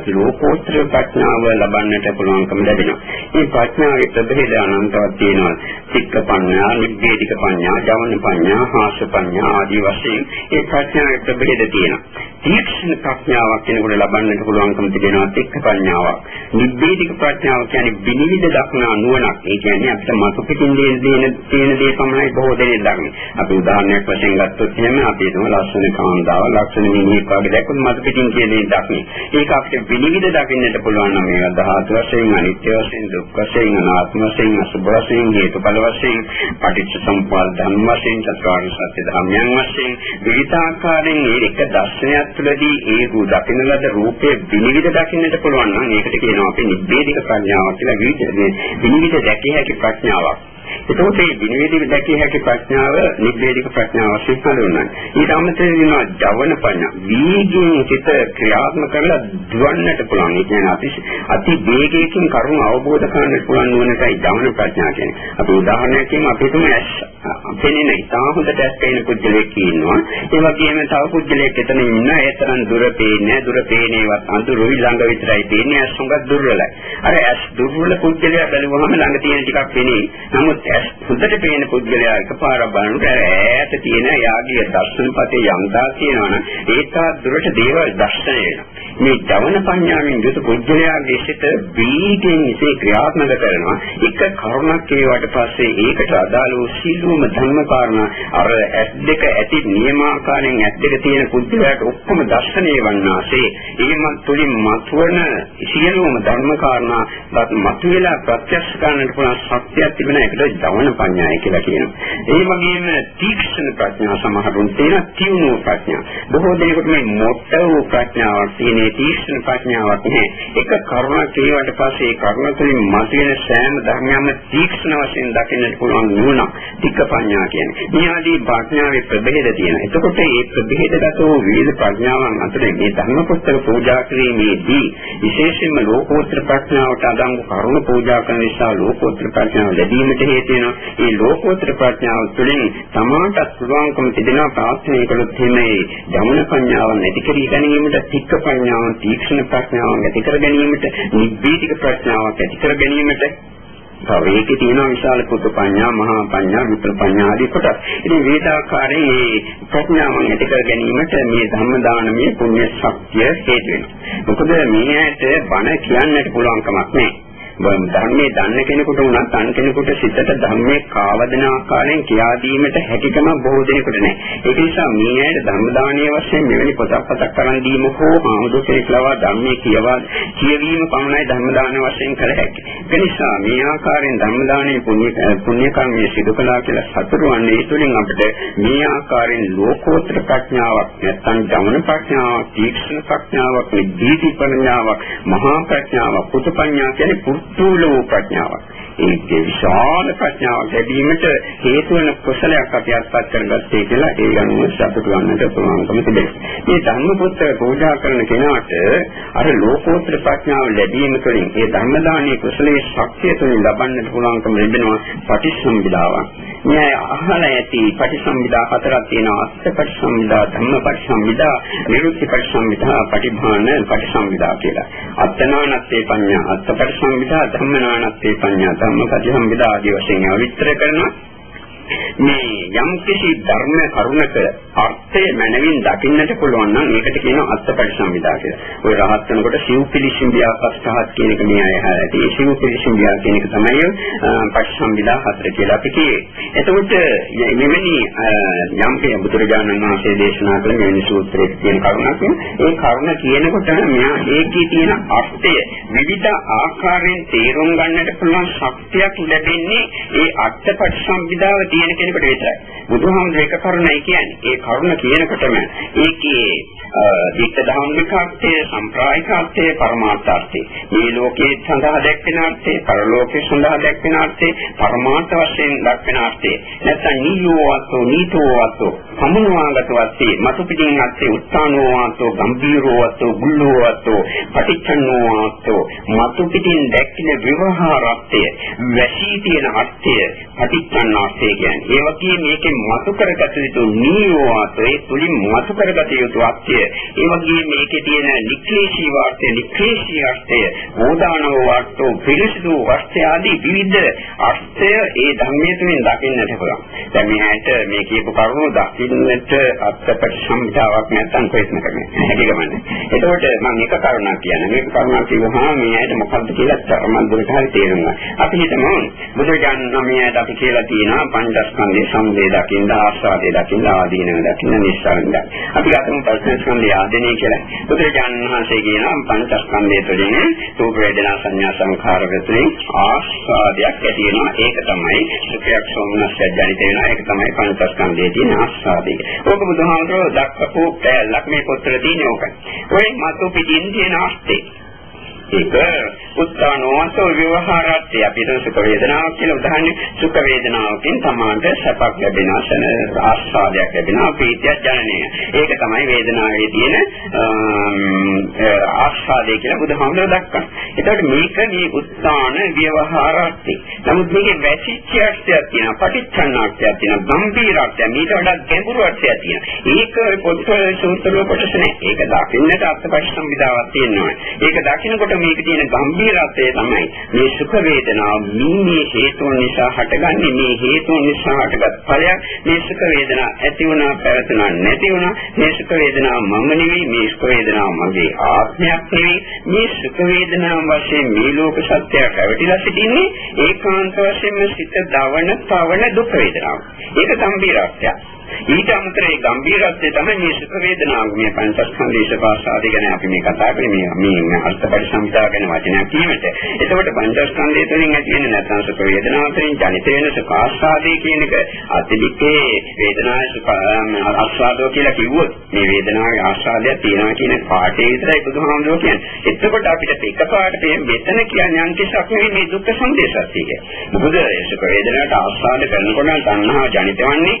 සමාජත් ලෝකෝත්තර ප්‍රඥාව ලබන්නට පුළුවන්කම ලැබෙනවා. මේ ප්‍රඥාවේ ප්‍රභේද අනන්තවත් තියෙනවා. සික්ක පඤ්ඤා, නිබ්බේධික පඤ්ඤා, ජවන පඤ්ඤා, හාස පඤ්ඤා ආදී වශයෙන් මේ ප්‍රඥාවේ ප්‍රභේද තියෙනවා. තීක්ෂණ ප්‍රඥාවක් කෙනෙකුට ලබන්නට පුළුවන්කම තිබෙනවා සික්ක පඤ්ඤාවක්. නිබ්බේධික ප්‍රඥාව කියන්නේ විනිවිද දක්නා නුවණක්. ඒ කියන්නේ අපිට මතු පිටින් දෙන තියෙන දේ පමණයි බොහෝ දෙනෙක් දන්නේ. අපි උදාහරණයක් වශයෙන් ගත්තොත් එහෙම අපි හිතමු ලස්සන කාන්තාව, ලක්ෂණ මිනිහෙක් වගේ දැක්කොත් මතු පිටින් කියන දේ දක්නේ. ඒක අපිට විනිවිද දකින්නට පුළුවන් නම් මේවා ධාතු වශයෙන්, අනිත්‍ය වශයෙන්, දුක් වශයෙන්, අනාත්ම වශයෙන්, අසුභ වශයෙන්, හේතුඵල වශයෙන්, පටිච්ච සමුප්පාද ධර්ම වශයෙන්, චතුරාර්ය සත්‍ය ධර්මයන් වශයෙන් විවිධාකාරයෙන් මේ එක දර්ශනයක් තුළදී ඒ රූ දකින්න ලද රූපයේ විනිවිද දකින්නට පුළුවන් නම් ඒකට කියනවා අපි නිබ්බේධික ප්‍රඥාවක් කියලා විවිධ විනිවිද දැකිය හැකි ප්‍රඥාවක්. එතකොට මේ විනිවිද දැකිය හැකි ප්‍රඥාව නිබ්බේධික ප්‍රඥාව වශයෙන් හඳුන්වනවා. ඊට අමතරව වෙනවා ජවන ප්‍රඥා. වීගයෙන් සිත ක්‍රියාත්මක කරලා දුවන්නට පුළුවන්. ඒ කියන්නේ අති අති වේගයකින් කරුණ අවබෝධ කරගන්න පුළුවන් නුවණටයි ජවන ප්‍රඥා කියන්නේ. අපි උදාහරණයක් කියමු අපි තුමු ඇස් පෙනෙන ඉතා හොඳට ඇස් පෙනෙන පුද්ගලයෙක් ඉන්නවා. ඒ වගේම තව පුද්ගලයෙක් එතන ඉන්නවා. ඒ තරම් දුර පේන්නේ දුර පේනේවත් අඳුරුයි ළඟ විතරයි පේන්නේ. ඇස් හොඟක් දුර්වලයි. අර ඇස් දුර්වල පුද්ගලයා බැලුවහම ළඟ තියෙන ටිකක් පෙනේ. නමුත් ඇස් හොඳට පේන පුද්ගලයා එකපාරක් බලනකොට ඈත තියෙන යාගිය දර්ශනපතේ යම්දා තියෙනවනම් ඒකත් දුරට දේවල් දර්ශනය වෙනවා. මේ ජවන පඤ්ඤාවෙන් යුතු පුද්ගලයාගේ සිත බීජෙන් ඉසේ ක්‍රියාත්මක කරනවා. එක කරුණක් ඒවට පස්සේ ඒකට අදාළ වූ සීල සියලුම ධර්ම කාරණා අර ඇස් දෙක ඇති නියමාකාරයෙන් ඇස් දෙක තියෙන පුද්ගලයාට ඔක්කොම දර්ශනය වන්නාසේ එහෙම තුලින් මතුවන සියලුම ධර්ම කාරණා මතුවලා ප්‍රත්‍යක්ෂ කරන්නට පුළුවන් ශක්තියක් තිබෙන එකට ජවන පඤ්ඤාය කියලා කියනවා. ඒ වගේම තීක්ෂණ ප්‍රඥා සමහරුන් තියෙන තියුණු ප්‍රඥා. බොහෝ දෙනෙකුට මේ මොට්ට වූ ප්‍රඥාවක් තියෙන තීක්ෂණ ප්‍රඥාවක් නැහැ. එක කරුණක් ඒවට පස්සේ ඒ කරුණ තුළින් මතුවෙන සෑම ධර්මයක්ම තීක්ෂණ වශයෙන් දකින්නට පුළුවන් නුවණ. ටික පඤ්ඤා කියන්නේ. මේ ආදී ප්‍රඥාවේ ප්‍රභේද තියෙනවා. එතකොට මේ ප්‍රභේදගත වූ විවිධ ප්‍රඥාවන් අතරින් මේ ධර්ම පුස්තක පූජා කිරීමේදී විශේෂයෙන්ම ලෝකෝත්තර ප්‍රඥාවට අදංගු කරුණ පූජා කරන නිසා ලෝකෝත්තර ප්‍රඥාව ලැබීමට හේතු වෙනවා. මේ ලෝකෝත්තර ප්‍රඥාව තුළින් තමාට පුළුවන්කම තිබෙනවා ප්‍රාර්ථනා කළොත් මේ ධම්ම ප්‍රඥාව නැති කර ගැනීමට තික්ක ප්‍රඥාව, තීක්ෂණ ප්‍රඥාව ඇති කර ගැනීමට, නිබ්බීතික ප්‍රඥාවක් ඇති කර ගැනීමට තව ඒකේ තියෙනවා විශාල පුදු පඤ්ඤා, මහා පඤ්ඤා, විතර පඤ්ඤා ආදී කොටස්. ඉතින් වේදාකාරයෙන් මේ ප්‍රඥාවන් ඇති කර ගැනීමට මේ ධම්ම දානමය පුණ්‍ය ශක්තිය හේතු වෙනවා. මොකද මේ ඇයට බණ කියන්නට පුළුවන් කමක් නැහැ. ධර්මයේ දන්න කෙනෙකුට උනත් අන් කෙනෙකුට සිතට ධර්මයේ කාවදන ආකාරයෙන් කියා දීමට හැකියකම බොහෝ දෙනෙකුට නැහැ. ඒක නිසා මේ ඇයට ධර්ම දානීය වශයෙන් මෙවැනි පොතක් පතක් කරන් දීම හෝ ආමුදු කෙනෙක්ලවා ධර්මයේ කියවා කියවීම පමණයි ධර්ම දාන වශයෙන් කළ හැකි. ඒ නිසා මේ ආකාරයෙන් ධර්ම දානීය පුණ්‍ය පුණ්‍ය කර්මයේ සිදු කළා කියලා සතුටු වන්නේ ඒ තුළින් අපිට මේ ආකාරයෙන් ලෝකෝත්තර ප්‍රඥාවක් නැත්නම් ජමන ප්‍රඥාවක්, තීක්ෂණ ප්‍රඥාවක්, නිදීති ප්‍රඥාවක්, මහා ප්‍රඥාවක්, පුත ප්‍රඥා කියන්නේ ස්ථූල වූ ප්‍රඥාවක්. ඒ විශාල ප්‍රඥාවක් ලැබීමට හේතු වෙන කුසලයක් අපි අත්පත් කරගත්තේ කියලා ඒ අනුව සතුටු වන්නට පුළුවන්කම තිබෙනවා. මේ ධර්ම පුත්‍ර පූජා කරන කෙනාට අර ලෝකෝත්තර ප්‍රඥාව ලැබීම තුළින් ඒ ධර්ම දානයේ කුසලයේ ශක්තිය තුළින් ලබන්නට පුළුවන්කම ලැබෙනවා පටිච්චසමුප්පාදාවක්. මේ අහල ඇති පටිච්චසමුප්පාදා හතරක් තියෙනවා. අස්ස පටිච්චසමුප්පාදා, ධම්ම පටිච්චසමුප්පාදා, නිරුක්ති පටිච්චසමුප්පාදා, පටිභාන පටිච්චසමුප්පාදා කියලා. අත්තනානත්තේ පඤ්ඤා, අත්ත පටිච්චසමුප්පාදා, ධම්මනානත්තේ පඤ්ඤා, ධම්මපටිසම්පදා ආදී වශයෙන් විස්තර කරනවා. මේ යම් කිසි ධර්ම කරුණක අර්ථය මනවින් දකින්නට පුළුවන් නම් ඒකට කියනවා අත්පරිසම්විදා කියලා. ඔය රහත් වෙනකොට සිව්පිලිසිම්බියා පස්තහත් කියන එක මේ අය හැරදී සිව්පිලිසිම්බියා කියන එක තමයි පරිසම්විදා හතර කියලා අපි කියේ. එතකොට මෙවැනි යම් කිසි බුදුරජාණන් වහන්සේ දේශනා කළ මෙවැනි සූත්‍රයක තියෙන කරුණක් ඒ කරුණ කියනකොට මෙයා ඒකේ තියෙන අර්ථය විවිධ ආකාරයෙන් තේරුම් ගන්නට පුළුවන් ශක්තියක් ලැබෙන්නේ ඒ අත්පරිසම්විදාව තියෙන කෙනෙකුට විතරයි. බුදුහාමුදුරේ එක කරුණයි කියන්නේ. ඒ කරුණ කියනකොටම ඒකේ වික්ත ධම්මිකාර්ථය, සම්ප්‍රායිකාර්ථය, පරමාර්ථාර්ථය. මේ ලෝකයේ සඳහා දැක්වෙන අර්ථය, පරලෝකයේ සඳහා දැක්වෙන අර්ථය, පරමාර්ථ වශයෙන් දැක්වෙන අර්ථය. නැත්නම් නීයෝවත්ෝ, නීතෝවත්ෝ, සමුනවාගතවත්ති, මතු පිටින් අර්ථය, උත්තානෝවත්ෝ, ගම්බීරෝවත්ෝ, ගුල්ලෝවත්ෝ, පටිච්චන්නෝවත්ෝ, මතු පිටින් දැක්වෙන විවහාරාර්ථය, වැසී තියෙන අර්ථය, පටිච්චන්නාර්ථය කියන්නේ. ඒ වගේ මේකෙන් මතු කරගත යුතු නීයෝවත්ෝ, ඒ තුලින් මතු කරගත යුතු අර්ථය ඒ වගේ මේකේ තියෙන නික්ලේශී වාර්ථය, නික්ලේශී අර්ථය, ඕදානව වාර්ථය, පිරිසිදු වාර්ථය ආදී විවිධ අර්ථය ඒ ධර්මයේ තුලින් දකින්නට පුළුවන්. දැන් මෙහාට මේ කියපු කරුණු දකින්නට අත්පරිසම්භාවක් නැත්තම් කොහෙත්ම කරන්නේ. හැකියගමන්නේ. එතකොට මම එක කරුණක් කියන්නේ. මේක කරුණක් කිව්වහම මෙහාට මොකද්ද කියලා තරමද්දට හරි තේරුම් ගන්න. අපි හිතමු බුදුරජාණන් වහන්සේ අපි කියලා තියෙනවා පංචස්කන්ධයේ සමුදය දකින්න, ආස්වාදය දකින්න, ආදීනව දකින්න, නිස්සාරණ දකින්න. අපි ගතමු පස්සේ පංචස්කන්ධය ආදෙනී කියලා. බුදුරජාණන් වහන්සේ කියනවා පංචස්කන්ධය තුළින් රූප වේදනා සංඥා සංඛාර වලින් ආස්වාදයක් ඇති වෙනවා. ඒක තමයි සුඛයක් සෝමනස්යක් ජනිත වෙනවා. ඒක තමයි පංචස්කන්ධයේ තියෙන ආස්වාදය. ඕක බුදුහාමුදුරුවෝ දක්වපු පැලක් මේ පොතේ තියෙන ඕක. ඔය මතු පිටින් තියෙන ආස්තේ ඒක උත්සාහනෝසෝ ව්‍යවහාරත්‍ය අපි හිතන සුඛ වේදනාවක් කියලා උදාහරණයක් සුඛ වේදනාවකින් තමාට සැපක් ලැබෙනවා සන ආස්වාදයක් ලැබෙනවා ප්‍රීතියක් ජනනය. ඒක තමයි වේදනාවේ තියෙන ආස්වාදය කියලා බුදුහාමුදුරුවෝ දක්වනවා. එතකොට මේක මේ උත්සාහන ව්‍යවහාරත්‍ය. නමුත් මේකේ වැසිච්ච අර්ථයක් තියෙනවා පටිච්චන්නාර්ථයක් තියෙනවා ගම්භීරත්වයක් මීට වඩා ගැඹුරු අර්ථයක් තියෙනවා. ඒක පොත්වල සූත්‍රවල කොටස නෑ. ඒක දකින්නට අර්ථපරිසම්විදාවක් තියෙනවා. ඒක දකින්නකොට මේක තියෙන ගැඹීරත්වය තමයි මේ සුඛ වේදනාව. මේ හේතුන් නිසා හටගන්නේ මේ හේතුන් නිසා හටගත් ඵලයක්. මේ සුඛ වේදනාව ඇති වුණා පැවතුණා නැති වුණා. මේ සුඛ වේදනාව මම නෙවෙයි මේ සුඛ වේදනාව මගේ ආත්මයක් නෙවෙයි. මේ සුඛ වේදනාව වශයෙන් මේ ලෝක සත්‍යයක් පැවතිලා සිටින්නේ ඒකාන්ත වශයෙන්ම සිත දවන පවන දුක් වේදනාව ඒක ගැඹීරත්වයක්. ඊට අමතරේ ගැඹීරත්වය තමයි මේ සුඛ වේදනාව මේ පංචස්කන්ධ ඉෂපාසාදී ගැන අපි මේ කතා කරන්නේ මේ මේ අර්ථ පරිසම්පදා ගැන වචනයක් කියනට. එතකොට පංචස්කන්ධය තුළින් ඇති වෙන නැත්නම් සුඛ වේදනාව තුළින් ජනිත වෙන සුඛ ආස්වාදේ කියන එක අතිලිකේ වේදනාවේ සුඛ ආස්වාදෝ කියලා කිව්වොත් මේ වේදනාවේ ආස්වාදයක් තියෙනවා කියන පාඩේ විතරයි බුදුහාමුදුරුවෝ කියන්නේ. එතකොට අපිට එකපාරට මෙතන කියන්නේ අන්තිසක් නෙවෙයි මේ දුක්ඛ සංදේශය කියන්නේ. මොකද සුඛ වේදනාවට ආස්වාද කරනකොට තණ්හා ජනිත වන්නේ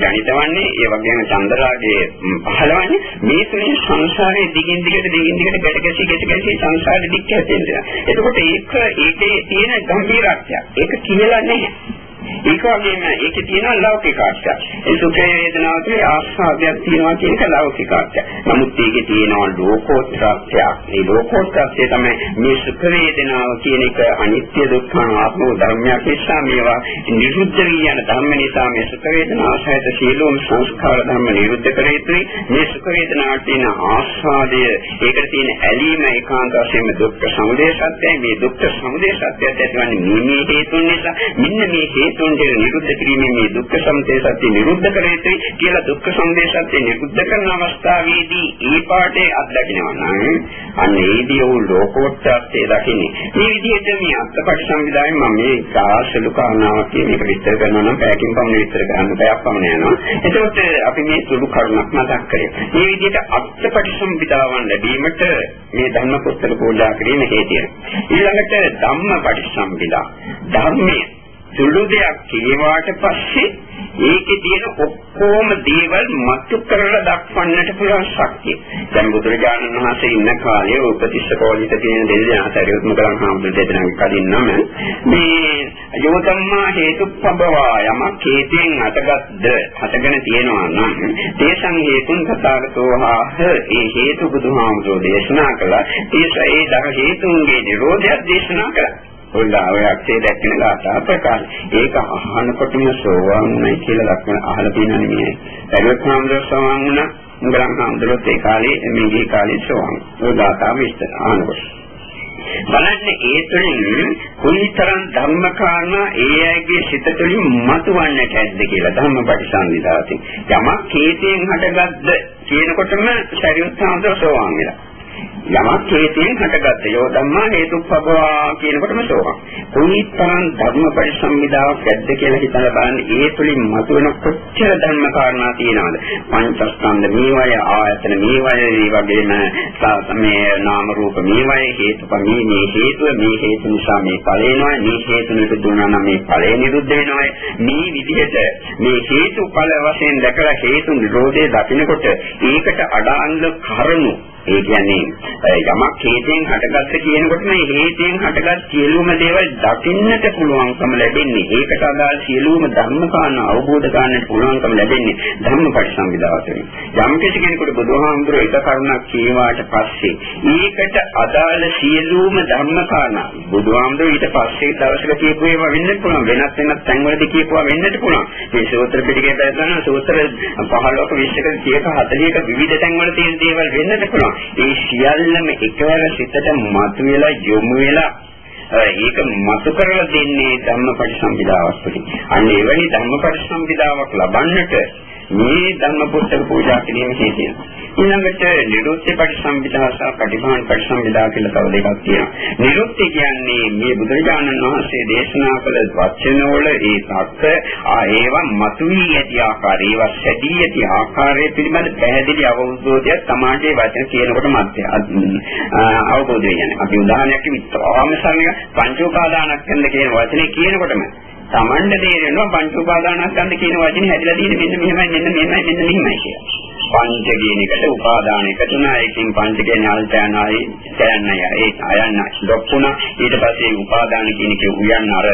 නන්දිය ජනිතවන්නේ ඒ වගේම චන්දරාගයේ පහළවන්නේ මේ තුලින් සංසාරයේ දිගින් දිගට දිගින් දිගට ගැට ගැසී ගැට ගැසී සංසාරෙ දික් හැදෙනවා. එතකොට ඒක ඒකේ තියෙන ගැඹීරත්වය. ඒක කියලා නැහැ. ඒක වගේම ඒකේ තියෙන ලෞකික අර්ථය. ඒ සුඛ වේදනාව තුළ ආස්වාදයක් තියෙනවා කියන එක ලෞකික අර්ථය. නමුත් ඒකේ තියෙනවා ලෝකෝත්තර අර්ථය. මේ ලෝකෝත්තර අර්ථය තමයි මේ සුඛ වේදනාව කියන එක අනිත්‍ය දුක්ඛ අනාත්ම ධර්මයක් නිසා මේවා නිරුද්ධ වී යන ධර්ම නිසා මේ සුඛ වේදනාව සහිත සියලුම සංස්කාර ධර්ම නිරුද්ධ කර යුතුයි. මේ සුඛ වේදනාවට තියෙන ආස්වාදය ඒකට තියෙන ඇලීම ඒකාන්ත වශයෙන්ම දුක්ඛ සමුදය සත්‍යයි. මේ දුක්ඛ සමුදය සත්‍යයට ඇතිවන්නේ මේ හේතුන් නිසා. මෙන්න මේ හේතුන් හේතුන්ගේ නිරුද්ධ කිරීමෙන් මේ දුක්ඛ සමුදය සත්‍ය නිරුද්ධ කර යුතුයි කියලා දුක්ඛ සමුදය සත්‍ය නිරුද්ධ කරන අවස්ථාවේදී ඒ පාඩේ අත්දකින්නවා නම් අන්න ඒදී ਉਹ ලෝකෝත්තරය දකින්නේ. මේ විදිහට මේ අත්පටි සංවිධානයේ මම මේ කාශලු කාරණාවක් මේක විස්තර කරනවා නම් පැයකින් පමණ විස්තර කරන්න බයක් පමණ යනවා. එතකොට අපි මේ සුළු කරුණක් මතක් කරේ. මේ විදිහට අත්පටි සංවිධාවන් ලැබීමට මේ ධර්ම පුස්තක පූජා කිරීම හේතුව. ඊළඟට ධම්ම පටිසම්භිදා ධර්මයේ සුළු දෙයක් කියවාට පස්සේ ඒකේ තියෙන ඔක්කොම දේවල් මතු කරලා දක්වන්නට පුළුවන් ශක්තිය. දැන් බුදුරජාණන් වහන්සේ ඉන්න කාලේ උපතිස්සකෝලිත කියන දෙවියන් අතරියුත් මොකලන් හාමුදුරුවෝ දෙදෙනා කලින් නම මේ යෝතම්මා හේතුප්පබවා යමක් හේතෙන් අටගත්ද හටගෙන තියෙනවා නම් තේසං හේතුන් කතාගතෝ ආහ ඒ හේතු බුදුහාමුදුරුවෝ දේශනා කළා. ඒ ඒ දහ හේතුන්ගේ නිරෝධය දේශනා කළා. ඔයලා ඔය අක්ෂේ දැක්කන ගාථා ප්‍රකාශ. ඒක අහනකොටම සෝවාන් වුණයි කියලා ලක්ෂණ අහලා තියෙනනේ මේ. ඒකත් සාමදර සෝවාන් වුණා. මුගලන් හාමුදුරුවෝ ඒ කාලේ මේගේ කාලේ සෝවාන්. ඔය ගාථා විස්තර අහනකොට. බලන්න ඒ තුළින් කුණිතරන් ධර්මකාරණා ඒ අයගේ සිත තුළින් මතුවන්නට ඇද්ද කියලා ධම්මපටිසංවිදාතේ. යමක් හේතයෙන් හටගත්ද කියනකොටම ශරීරත් සාන්දර සෝවාන් වෙලා. යමක් හේතුයෙන් හටගත්ත යෝ ධම්මා හේතුප්පවා කියනකොටම සෝවාන්. කුණිතරන් ධර්ම පරිසම්මිදාවක් ඇද්ද කියලා හිතලා බලන්න ඒ තුලින් මතුවෙන කොච්චර ධර්ම කාරණා තියෙනවද? පංචස්කන්ධ මේවය ආයතන මේවය ඒ වගේම මේ නාම රූප මේවය හේතුප මේ මේ හේතුව මේ හේතු නිසා මේ ඵල එනවා මේ හේතු නිරුද්ධුණා නම් මේ ඵලය නිරුද්ධ වෙනවා මේ විදිහට මේ හේතු ඵල වශයෙන් දැකලා හේතු නිරෝධය දකිනකොට ඒකට අඩාංග කරුණු ඒ කියන්නේ යමක් හේතෙන් හටගත්ත කියනකොට මේ හේතෙන් හටගත් සියලුම දේවල් දකින්නට පුළුවන්කම ලැබෙන්නේ. ඒකට අදාළ සියලුම ධර්ම කාරණා අවබෝධ කරගන්නට පුළුවන්කම ලැබෙන්නේ ධම්මපටිසංවිදාවතෙන්. යම් කෙනෙකුට බුදුහාමුදුරුවෝ එක කරුණක් කියවාට පස්සේ ඒකට අදාළ සියලුම ධර්ම කාරණා බුදුහාමුදුරුවෝ ඊට පස්සේ දවසක කියපු ඒවා වෙන්නත් පුළුවන්. වෙනත් වෙනත් තැන්වලදී කියපුවා වෙන්නත් පුළුවන්. මේ සූත්‍ර පිටකේ බලන සූත්‍ර 15ක 20ක 30ක 40ක විවිධ තැන්වල තියෙන දේවල් වෙන්නත් පුළුවන්. ඒ සියල්ලම එකවර සිතට මතුවෙලා යොමු වෙලා ඒක මතු කරලා දෙන්නේ ධම්මපටිසම්පදාවක් තුළින්. අන්න එවැනි ධම්මපටිසම්පදාවක් ලබන්නට මේ ධම්ම පුස්තක පූජා කිරීම හේතුව. ඊළඟට නිරුත්ති පරිසම්පදා සහ පටිභාන පරිසම්පදා කියලා තව දෙකක් තියෙනවා. නිරුත්ති කියන්නේ මේ බුදුරජාණන් වහන්සේ දේශනා කළ වචනවල ඒ තත්ත්ව ඒවා මතුවී ඇති ආකාරය, ඒවා සැදී ඇති ආකාරය පිළිබඳ පැහැදිලි අවබෝධයක් සමාජයේ වචන කියනකොට මැද අවබෝධ වෙන්නේ. අපි උදාහරණයක් කිව්වොත් ආමසංග පංච උපාදානස්කන්ධ කියන වචනේ කියනකොටම Tamanda තේරෙනවා පංච උපාදානස්කන්ධ කියන වචනේ හැදිලා තියෙන්නේ මෙන්න මෙහෙමයි මෙන්න මෙහෙමයි මෙන්න මෙහෙමයි කියලා. පංච කියන එකට උපාදාන එකතු වුණා. ඒකෙන් පංච කියන්නේ අල්තයනයි, තයන්නයි. ඒ අයන්න ලොක්ුණා. ඊට පස්සේ උපාදාන කියන එක උයන්න අර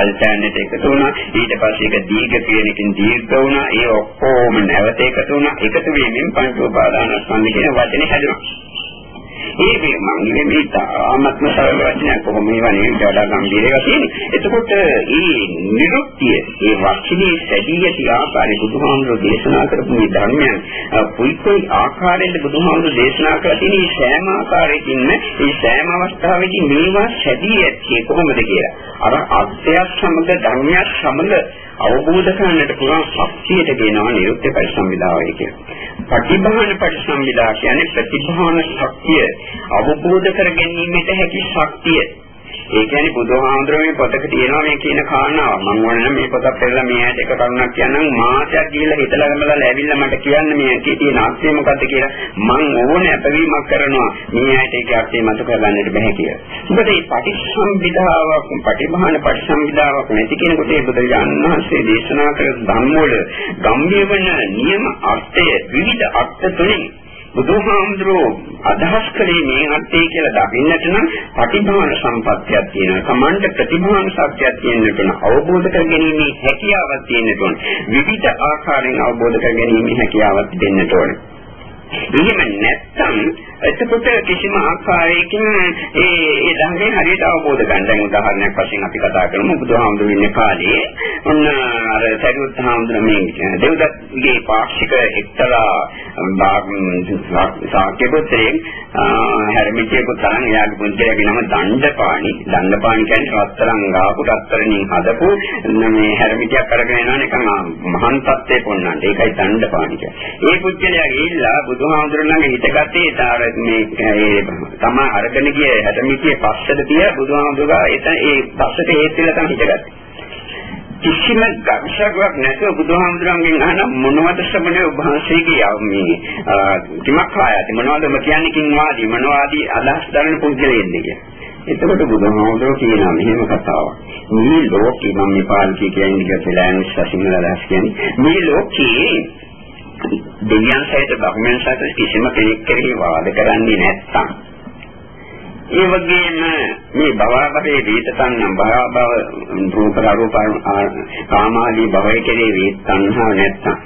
අල්තයන්ට එකතු වුණා. ඊට පස්සේ ඒක දීර්ඝ කියන එකෙන් දීර්ඝ වුණා. ඒ ඔක්කොම නැවත එකතු වුණා. එකතු වීමෙන් පංච උපාදාන ස්කන්ධ කියන වචනේ හැදුණා. ඒක මම නෙමෙයි තාමත්ම සරල වචනයක් කොහොම මේවා නෙවෙයි වඩා ගැඹීර ඒවා තියෙන්නේ. එතකොට මේ නිරුක්තිය, මේ වචනේ සැදී ඇති ආකාරය බුදුහාමුදුරෝ දේශනා කරපු මේ ධර්මයන් පුයි පුයි ආකාරයෙන් බුදුහාමුදුරෝ දේශනා කරලා තියෙන සෑම ආකාරයකින්ම මේ සෑම අවස්ථාවෙදී මේවා සැදී ඇත්තේ කොහොමද කියලා. අර අර්ථයක් සමග ධර්මයක් සමග අවබෝධ කරගන්නට පුළුවන් ශක්තියට කියනවා නිරුක්ති පරිසම්විදාවයි කියලා. ප්‍රතිභාන පරිසම්විදා කියන්නේ ප්‍රතිභාන ශක්තිය අවබෝධ කර ගැනීමට හැකි ශක්තිය ඒ කියන්නේ බුදුහාමුදුරුවෝ පොතක තියෙනවා මේ කියන කාරණාව. මම ඕනනම් මේ පොතක් පෙරලා මේ ඇයිට එක කරුණක් කියන්නම් මාසයක් ගිහිල්ලා හිතලා ගමලා ලැබිලා මට කියන්න මේ ඇයි තියෙන ආශ්‍රය මොකද්ද කියලා. මම ඕන අපවීමක් කරනවා මේ ඇයිට ඒක ආශ්‍රය මත කරගන්නට බෑ කියලා. මොකද මේ පටිසම්භිදාවක් පටිභාන පටිසම්භිදාවක් නැති කෙනෙකුට ඒ බුදුරජාණන් වහන්සේ දේශනා කළ ධම්ම වල ගම්භීර වෙන නියම අර්ථය විවිධ අර්ථ තුලින් බුදුහාමුදුරෝ අදහස් කළේ මේ අර්ථය කියලා දකින්නට නම් ප්‍රතිභාන සම්පත්තියක් තියෙනවා. කමණ්ඩ ප්‍රතිභාන සත්‍යයක් තියෙන්නට ඕන. අවබෝධ කර ගැනීමේ හැකියාවක් තියෙන්නට ඕන. විවිධ ආකාරයෙන් අවබෝධ කර ගැනීමේ හැකියාවක් දෙන්නට ඕන. එහෙම නැත්නම් එතකොට කිසිම ආකාරයකින් ඒ ඒ ධර්මයේ හරියට අවබෝධ ගන්න. දැන් උදාහරණයක් වශයෙන් අපි කතා කරමු බුදුහාමුදුරු ඉන්න කාලේ ඔන්න අර සරියුත් හාමුදුරුවෝ දෙව්දත්ගේ පාක්ෂික එක්තරා සාක්‍ය පුත්‍රයෙක් හැරමිටිය පුතාන් එයාගේ පුත්‍රයාගේ නම දණ්ඩපාණි. දණ්ඩපාණි කියන්නේ රත්තරන් ගාපු රත්තරන්ින් හදපු මේ හැරමිටියක් අරගෙන යනවා නිකන් මහාන් තත්ත්වේ පොන්නන්න. ඒකයි දණ්ඩපාණි කියන්නේ. ඒ පුත්‍රයා ගිහිල්ලා බුදුහාමුදුරන් ළඟ හිටගත්තේ ඊට මේ ඒ තමා අරගෙන ගිය හැටමිටියේ පස්සට තිය බුදුහාමුදුරුවෝ එතන ඒ පස්සට හේත් වෙලා තමයි හිටගත්තේ. කිසිම ගක්ෂකයක් නැතුව බුදුහාමුදුරන්ගෙන් අහන මොනවද ශ්‍රමණේ උභාසයේ මේ කිමක් ආයති මොනවද ඔබ කියන්නේ කින්වාදී මොනවාදී අදහස් දරන පුද්ගලයෙක්ද කියලා. එතකොට බුදුහාමුදුරුවෝ කියනවා මෙහෙම කතාවක්. මේ ලෝකේ මම මේ පාල්කී කියන්නේ කියලා සිංහල අදහස් කියන්නේ මේ ලෝකේ දෙවියන් සහිත බ්‍රහ්මයන් සහිත කිසිම කෙනෙක් කෙරෙහි වාද කරන්නේ නැත්තම් ඒ වගේම මේ භවභවයේ වේතසන්නම් භව රූප රූප කාමාදී භවයේ කෙරෙහි වේතන්හා නැත්තම්.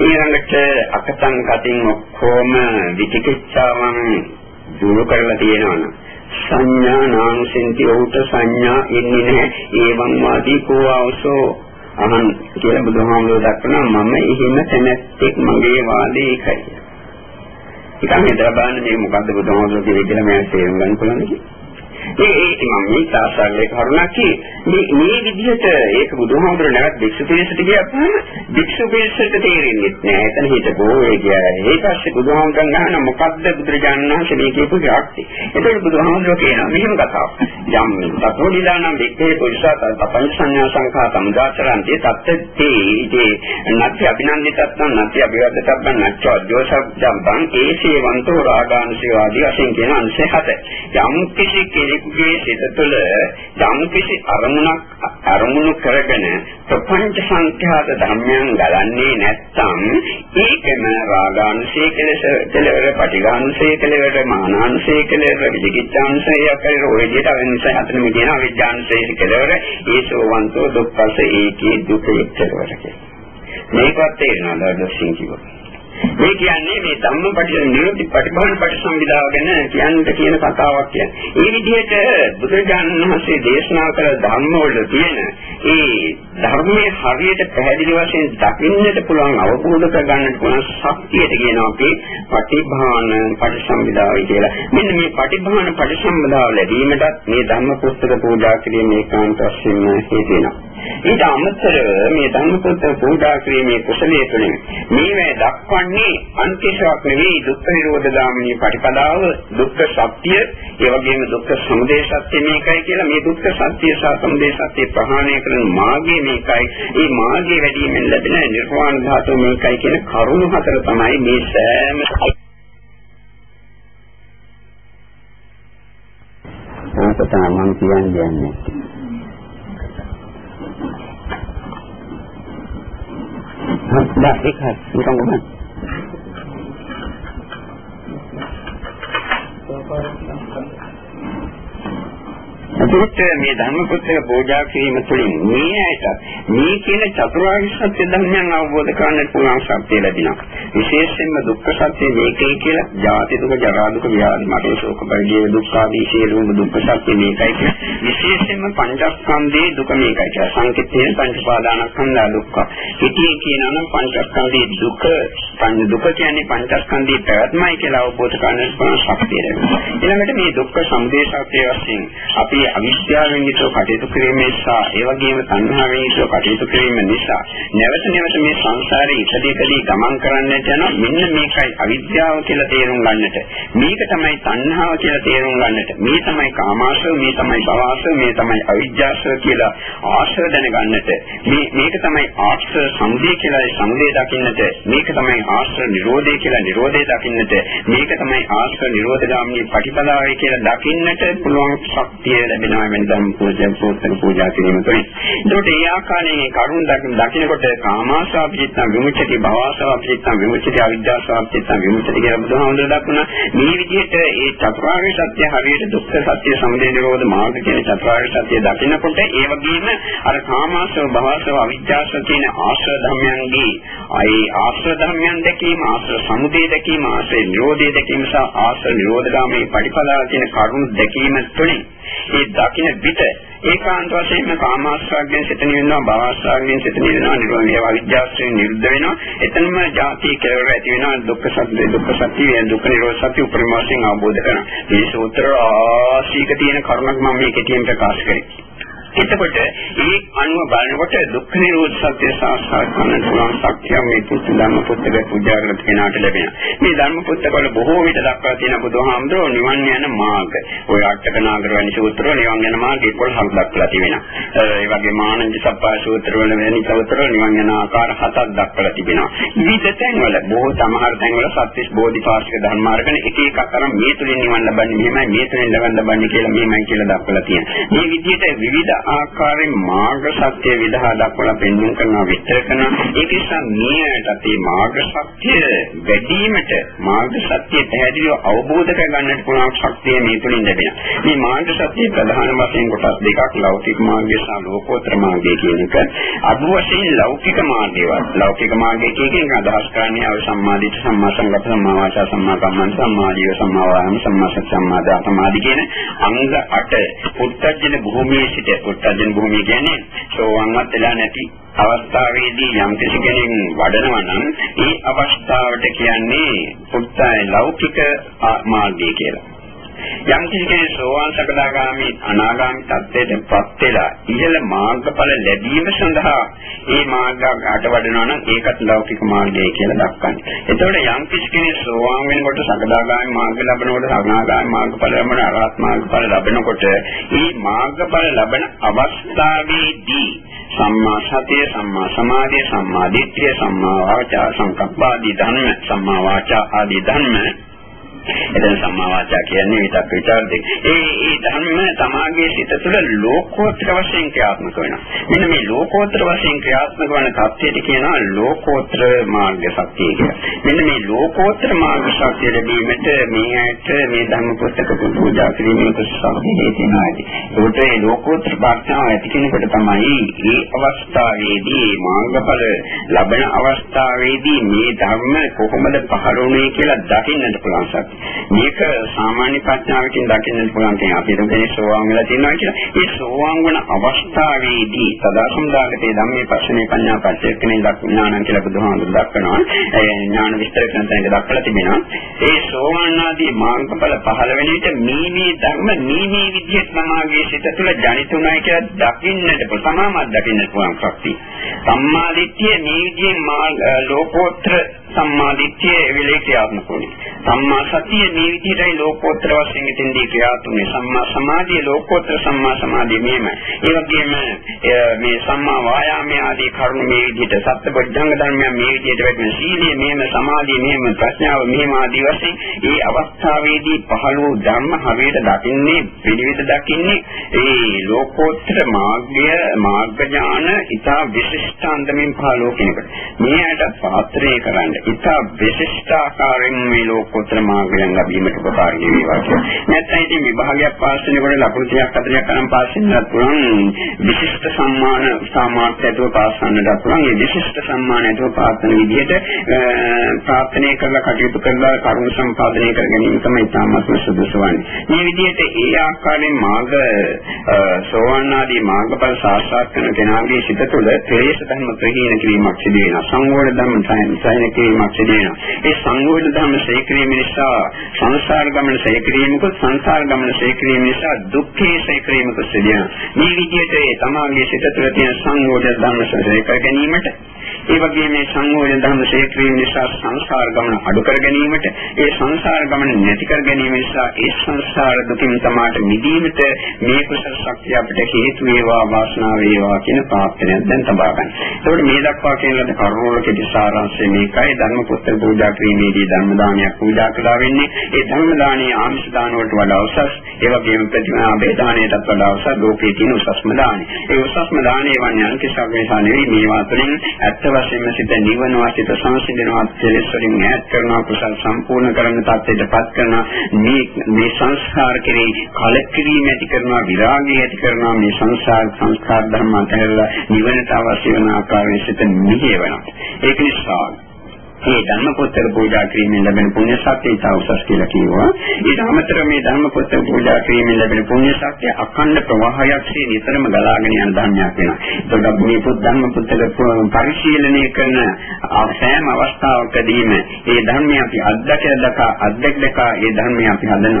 ඊළඟට අකතං කතින් ඔක්කොම විචිකිච්ඡාවන් දුරු කරලා තියෙනවනේ සංඥා නාංසෙන්ති උට සංඥා එන්නේ නැහැ. ඒවං වාදී කෝවසෝ අහන් කියලා බුදුහාමුදුරුවෝ දක්වනවා මම එහෙම තැනැත්තෙක් මගේ වාදේ එකයි. ඊට හිතලා බලන්න මේ මොකද්ද බුදුහාමුදුරුවෝ කියන්නේ කියලා මම තේරුම් ගන්න පුළුවන් කියලා. ඒ ඒ මම මේ තාසල්ලේ කරුණක් මේ මේ විදිහට ඒක බුදුහාමුදුර නැවත් භික්ෂු පිරිසට කියපුවම භික්ෂු පිරිසට තේරෙන්නේ නැහැ. එතන හිටපෝ ඒ කියන්නේ. ඒ පස්සේ බුදුහාමුදුරන් අහන මොකද්ද බුදුරජාණන් වහන්සේ මේ කියපු ශක්තිය. එතකොට බුදුහාමුදුර කියනවා මෙහෙම කතාවක්. යම් සතෝඩිදානම් වික්කේ පුරුෂාත පංච සංඥා සංඛා සමුදාචරන්තේ තත්තේ ඉතේ නැත්‍ය අභිනන්දිතත්නම් නැත්‍ය අභිවදතබ්බන් නැත්‍ය අජෝසබ්බන් ඒසේ වන්තෝ රාගාංශය ආදී වශයෙන් කියන අංශය හත. යම් කිසි කෙනෙකුගේ සිත තුළ යම් කිසි අරමුණක් අරමුණු කරගෙන ප්‍රපංච සංඛ්‍යාත ධර්මයන් ගලන්නේ නැත්නම් ඒකම රාගාංශය කෙලෙස කෙලවර පටිඝාංශය කෙලවර මානාංශය කෙලවර විචිකිච්ඡාංශය අපේ ඔය විදිහට අවින්සය හතරම කියන අවිජ්ජාංශය කෙලවර ඒසෝවන්තෝ දුක්ඛස ඒකී දුකේ කෙලවර මේකත් තේරෙනවා දර්ශින් කිව්වා මේ කියන්නේ මේ ධම්මපටි නිරුද්ධ ප්‍රතිභාන පරිසම්විදාව ගැන කියන්න කියන කතාවක් කියන්නේ. ඒ විදිහට බුදුරජාණන් වහන්සේ දේශනා කළ ධර්ම වල තියෙන ඒ ධර්මයේ හරියට පැහැදිලි වශයෙන් දකින්නට පුළුවන් අවබෝධ කරගන්නට පුළුවන් ශක්තියට කියනවා අපි පටිභාන පරිසම්විදාවයි කියලා. මෙන්න මේ පටිභාන පරිසම්විදාව ලැබීමටත් මේ ධම්ම පුස්තක පූජා කිරීම ඒකාන්ත වශයෙන්ම හේතු වෙනවා. ඊට අමතරව මේ ධම්ම පුස්තක පූජා කිරීමේ කුසලයේ තුලින් මේවැ දක්වන්නේ කියන්නේ අන්තිශාවක් නෙවෙයි දුක්ඛ නිරෝධ ගාමිනී ප්‍රතිපදාව දුක්ඛ සත්‍ය ඒ වගේම දුක්ඛ සමුදය සත්‍ය මේකයි කියලා මේ දුක්ඛ සත්‍ය සහ සමුදය සත්‍ය ප්‍රහාණය කරන මාර්ගය මේකයි. ඒ මාර්ගය වැඩි වීමෙන් ලැබෙන නිර්වාණ ධාතුව මේකයි කියන කරුණු හතර තමයි මේ සෑම තමයි මම කියන්නේ හත් එකක් නිකන් ගමන් එතකොට මේ ධර්ම පුස්තක පූජා කිරීම තුළින් මේ ඇයට මේ කියන චතුරාර්ය සත්‍ය ධර්මයන් අවබෝධ කරගන්නට පුළුවන් ශක්තිය ලැබෙනවා. විශේෂයෙන්ම දුක්ඛ සත්‍ය මේකයි කියලා, ජාති දුක, ජරා දුක, ව්‍යාධි මරණ ශෝක පරිදේ දුක් ආදී සියලුම දුක්ඛ සත්‍ය මේකයි කියලා. විශේෂයෙන්ම පංචස්කන්ධයේ දුක මේකයි කියලා. සංකිට්ඨේ පංචපාදානස්කන්ධ දුක්ඛ. ඉතින් කියනවා නම් පංචස්කන්ධයේ දුක, පංච දුක කියන්නේ පංචස්කන්ධයේ පැවැත්මයි කියලා අවබෝධ කරගන්නට පුළුවන් ශක්තිය ලැබෙනවා. ඊළඟට මේ දුක්ඛ සමුදය සත්‍ය වශයෙන් අපි අවිද්‍යාවෙන් යුතුව කටයුතු කිරීම නිසා ඒ වගේම තණ්හාවෙන් යුතුව කටයුතු කිරීම නිසා නැවත නැවත මේ සංසාරේ ඉපදීකදී ගමන් කරන්නට යන මෙන්න මේකයි අවිද්‍යාව කියලා තේරුම් ගන්නට. මේක තමයි තණ්හාව කියලා තේරුම් ගන්නට. මේ තමයි කාමාශය මේ තමයි භවආශය මේ තමයි අවිද්‍යාශය කියලා ආශ්‍රය දැනගන්නට. මේ මේක තමයි ආශ්‍රය සමුදය කියලා සමුදය දකින්නට. මේක තමයි ආශ්‍රය නිරෝධය කියලා නිරෝධය දකින්නට. මේක තමයි ආශ්‍රය නිරෝධගාමී ප්‍රතිපදාවයි කියලා දකින්නට පුළුවන් ශක්තිය ලැබෙනවා වෙන ධර්ම පූජා පොත්ක පූජා කිරීම තුළින්. ඒකට ඒ ආකාරයෙන් කරුණ දකිනකොට කාමාශාපිතං විමුක්ති භවශාපිතං විමුක්ති අවිද්‍යාශාපිතං විමුක්ති කියලා බුදුහාමුදුරුවෝ දක්වන මේ විදිහට ඒ චතුරාර්ය සත්‍ය හරියට දුක්ඛ සත්‍ය සමුදය නිරෝධ මාර්ග කියන චතුරාර්ය සත්‍ය දකිනකොට ඒ වගේම අර කාමාශව භවශව අවිද්‍යාශව කියන ආශ්‍රය ධර්මයන්ගේ ඒ ආශ්‍රය ධර්මයන් දැකීම ආශ්‍රය සමුදය දැකීම ආශ්‍රය නිරෝධය දැකීම සහ ආශ්‍රය නිරෝධගාමී පරිපදාව කියන කරුණු දැකීම තුළින් ඒ දකින්න පිට ඒකාන්ත වශයෙන්ම කාමාශ්‍රාගයෙන් සිත නිවෙනවා භවශ්‍රාගයෙන් සිත නිවෙනවා නිරෝධය අවිද්‍යාශ්‍රයෙන් නිරුද්ධ වෙනවා. එතනම ජාති කෙලවර ඇති වෙනවා දුක්ඛ සත්‍ය දුක්ඛ සත්‍ය දුක්ඛ නිරෝධ සත්‍ය උපරිම වශයෙන් අවබෝධ කරනවා මේ සූත්‍ර ආශීක තියෙන කරුණක් මම මේ කෙටියෙන් ප්‍රකාශ කරේ. එතකොට ඒ අනුව බලනකොට දුක්ඛ නිරෝධ සත්‍ය සාක්ෂාත් කරගන්න පුළුවන් ශක්තිය මේ පුත්තු ධර්ම පුත්තක පූජා කරන කෙනාට ලැබෙනවා. මේ ධර්ම පුත්තකවල බොහෝ විට දක්වා තියෙන බුදුහාමුදුරෝ නිවන් යන මාර්ග. ඔය අටක නාගර වැනි සූත්‍රවල නිවන් යන මාර්ග 11ක් දක්වලා තිබෙනවා. ඒ වගේ මානන්ද සප්පා සූත්‍රවල වැනි සූත්‍රවල නිවන් යන ආකාර හතක් දක්වලා තිබෙනවා. විවිධ තැන්වල බොහෝ සමහර තැන්වල සත්‍විස් බෝධිපාශික ධර්මාර්ගන එක එකක් අරන් මේ තුලින් නිවන් ලබන්නේ මෙහෙමයි මේ තුලින් නිවන් ලබන්නේ කියලා මෙහෙමයි කියලා දක්වලා තියෙනවා. මේ විදිහට විවිධ ආකාරයෙන් මාර්ග සත්‍ය විදහා දක්වලා පෙන්වන්න කරනවා විස්තර කරනවා ඒක නිසා මේකට අපේ මාර්ග සත්‍ය වැඩිවීමට මාර්ග සත්‍ය පැහැදිලිව අවබෝධ කරගන්නට පුළුවන් ශක්තිය මේ තුලින් ලැබෙනවා. මේ මාර්ග සත්‍ය ප්‍රධාන වශයෙන් කොටස් දෙකක් ලෞකික මාර්ගය සහ ලෝකෝත්තර මාර්ගය කියන එක. අදු වශයෙන් ලෞකික මාර්ගයවත් ලෞකික මාර්ගය කියන අදහස් කරන්නේ අව සම්මාදිට සම්මා සංගත සම්මා වාචා සම්මා කම්මන්ත සම්මා දිව සම්මා වායාම සම්මා සති සම්මා දාතමාදී කියන අංග 8 පුත්තජන භූමියේ සිට පුත්තජන භූමිය කියන්නේ සෝවන්වත් වෙලා නැති අවස්ථාවේදී යම් කිසි කෙනෙක් වඩනවා නම් ඒ අවස්ථාවට කියන්නේ පුත්තයි ලෞකික මාර්ගය කියලා. යම් කෙනෙක් සෝවාන් සකදාගාමි අනාගාමි තත්ත්වයටපත් වෙලා ඉහළ මාර්ගඵල ලැබීම සඳහා මේ මාර්ගයට වඩනවා නම් ඒකත් ලෞකික මාර්ගය කියලා දක්වන්නේ. එතකොට යම් කෙනෙක් සෝවාන් වෙනකොට සකදාගාමි මාර්ග ලැබනකොට අනාගාමි මාර්ගඵල ලැබෙන අරහත් මාර්ගඵල ලැබෙනකොට මේ මාර්ගඵල ලැබෙන අවස්ථාවේදී සම්මා සතිය සම්මා සමාධිය සම්මා දිට්ඨිය සම්මා වාචා සංකප්පාදී ධර්ම සම්මා වාචා ආදී ධර්ම එතන සම්මා වාචා කියන්නේ විතක් විචාර දෙක. ඒ ඒ ධර්ම තමාගේ සිත තුළ ලෝකෝත්තර වශයෙන් ක්‍රියාත්මක වෙනවා. මෙන්න මේ ලෝකෝත්තර වශයෙන් ක්‍රියාත්මක වන தත්ත්වයට කියනවා ලෝකෝත්තර මාර්ග ශක්තිය කියලා. මෙන්න මේ ලෝකෝත්තර මාර්ග ශක්තිය ලැබීමට මේ ඇයට මේ ධර්ම පුස්තක පූජා කිරීමේ කුසලයේ හේතුනා ඇති. ඒකට මේ ලෝකෝත්තර ප්‍රඥාව ඇති කෙනෙකුට තමයි මේ අවස්ථාවේදී මාර්ගඵල ලබන අවස්ථාවේදී මේ ධර්ම කොහොමද පහළ වුනේ කියලා දකින්නට පුළුවන්. මේක සාමාන්‍ය ප්‍රඥාවකින් දකින්න පුළුවන් කෙනෙක් අපි හිතන්නේ සෝවාන් වෙලා තියෙනවා කියලා. ඒ සෝවාන් වන අවස්ථාවේදී සදාසම්දාගතේ ධම්මේ පස්සනේ පඤ්ඤා පච්චේකනේ දක්ඥානං කියලා බුදුහාමුදුරු දක්වනවා. ඒ ඥාන විස්තර කරන තැනක දක්වලා තිබෙනවා. ඒ සෝවාන් ආදී මාර්ගඵල පහළ වෙන විට මේ මේ ධර්ම මේ මේ විදිහට සමාගයේ සිත තුළ ජනිතුනායි කියලා දකින්නට පුළුවන්. සමාමත් දකින්නට පුළුවන් ශක්තිය. සම්මාදිට්ඨිය මේ විදිහේ ලෝකෝත්තර සම්මාදිට්ඨිය විලේ ක්‍රියාත්මක වෙනවා. සම්මා සතිය මේ විදිහටයි ලෝකෝත්තර වශයෙන් ඉතින්දී ක්‍රියාතුනේ සම්මා සමාධිය ලෝකෝත්තර සම්මා සමාධිය මෙහෙමයි. ඒ වගේම මේ සම්මා වායාමයේ ආදී කරුණු මේ විදිහට සත්‍යබොධ්‍යංග ධර්මයන් මේ විදිහට වෙන්න සීලය මෙහෙම සමාධිය මෙහෙම ප්‍රඥාව මෙහෙම ආදී වශයෙන් ඒ අවස්ථාවේදී පහළ වූ ධර්ම හරියට දකින්නේ පිළිවිද දකින්නේ ඒ ලෝකෝත්තර මාර්ගය මාර්ග ඥාන ඉතා විශිෂ්ටාන්තමින් පහළ වූ කෙනෙකුට. මේකට පාත්‍රය කරන්න ඉතා විශිෂ්ට ආකාරයෙන් මේ ලෝකෝත්තර මාර්ගයෙන් ලැබීමට උපකාරී වේවා කියලා. නැත්නම් ඉතින් විභාගයක් පාස් වෙනකොට ලකුණු 30ක් 40ක් අරන් පාස් වෙන්නත් පුළුවන්. විශිෂ්ට සම්මාන සාමාර්ථයතුව පාස් වෙන්නත් පුළුවන්. මේ විශිෂ්ට සම්මානයතුව පාස් වෙන විදිහට ප්‍රාර්ථනා කරලා කටයුතු කරලා කරුණු සම්පාදනය කර ගැනීම තමයි ඉතාමත්ම සුදුසු වන්නේ. මේ විදිහට ඒ ආකාරයෙන් මාර්ග සෝවාන් ආදී මාර්ගඵල සාක්ෂාත් කරන කෙනාගේ සිත තුළ ක්ලේශ ධර්ම ප්‍රහීන කිරීමක් සිදු වෙනවා. සංවෝධ ධර්ම සයන කිරීමක් සිදු වෙනවා. ඒ සංවෝධ ධර්ම සේක්‍රීම නිසා සංසාර ගමන සේක්‍රීමකුත් සංසාර ගමන සේක්‍රීම නිසා දුක්ඛේ සේක්‍රීමකුත් සිදු වෙනවා. මේ විදිහට ඒ තමාගේ සිත තුළ තියෙන සංවෝධ ධර්ම සේකර ගැනීමට ඒ වගේම මේ සංයෝජන ධර්ම ශේක්‍රීම නිසා සංසාර ගමන අඩු කර ගැනීමට, ඒ සංසාර ගමන නැති කර ගැනීම නිසා ඒ සංසාර දුකින් තමාට මිදීමට මේ කුසල ශක්තිය අපිට හේතු වේවා වාසනාව වේවා කියන ප්‍රාර්ථනාවක් දැන් තබා ගන්න. ඒකෝට මේ දක්වා කියන ලද කරුණවලකදී සාරාංශය මේකයි ධර්ම පුස්තක පූජා කිරීමේදී ධර්ම දානයක් පූජා කළා වෙන්නේ. ඒ ධර්ම දානයේ ආමිෂ දාන වලට වඩා උසස්, ඒ වගේම ප්‍රතිමා බේදානයටත් වඩා උසස් ලෝකයේ තියෙන උසස්ම දානය. ඒ උසස්ම දානය වන්නේ අන්තිසක් නිසා නෙවෙයි මේවා තුළින් ඇත්ත වශයෙන්ම සිත නිවනවා සිත සංසිඳනවා කෙලෙස් වලින් ඈත් කරනවා කුසල් සම්පූර්ණ කරන තත්ත්වයටපත් කරනවා මේ මේ සංස්කාර කෙරෙහි කලකිරීම ඇති කරනවා විරාගය ඇති කරනවා මේ සංසාර සංස්කාර ධර්ම අතහැරලා නිවනට අවශ්‍ය වන ආකාරයෙන් සිත නිහෙවනවා ඒක නිසා මේ ධර්ම පොතේ පූජා කිරීමෙන් ලැබෙන පුණ්‍ය ශක්තිය ඉතා උසස් කියලා කිව්වා. ඊට අමතරව මේ ධර්ම පොතේ පූජා කිරීමෙන් ලැබෙන පුණ්‍ය ශක්තිය අඛණ්ඩ ප්‍රවාහයක්සේ නිතරම ගලාගෙන යන ධර්මයක් වෙනවා. ඒකට මේ පුත් ධර්ම පොතේ පරිශීලනය කරන සෑම අවස්ථාවකදීම මේ ධර්මය අපි අත්දැක දක අත්දැක දක මේ ධර්මය අපි හදන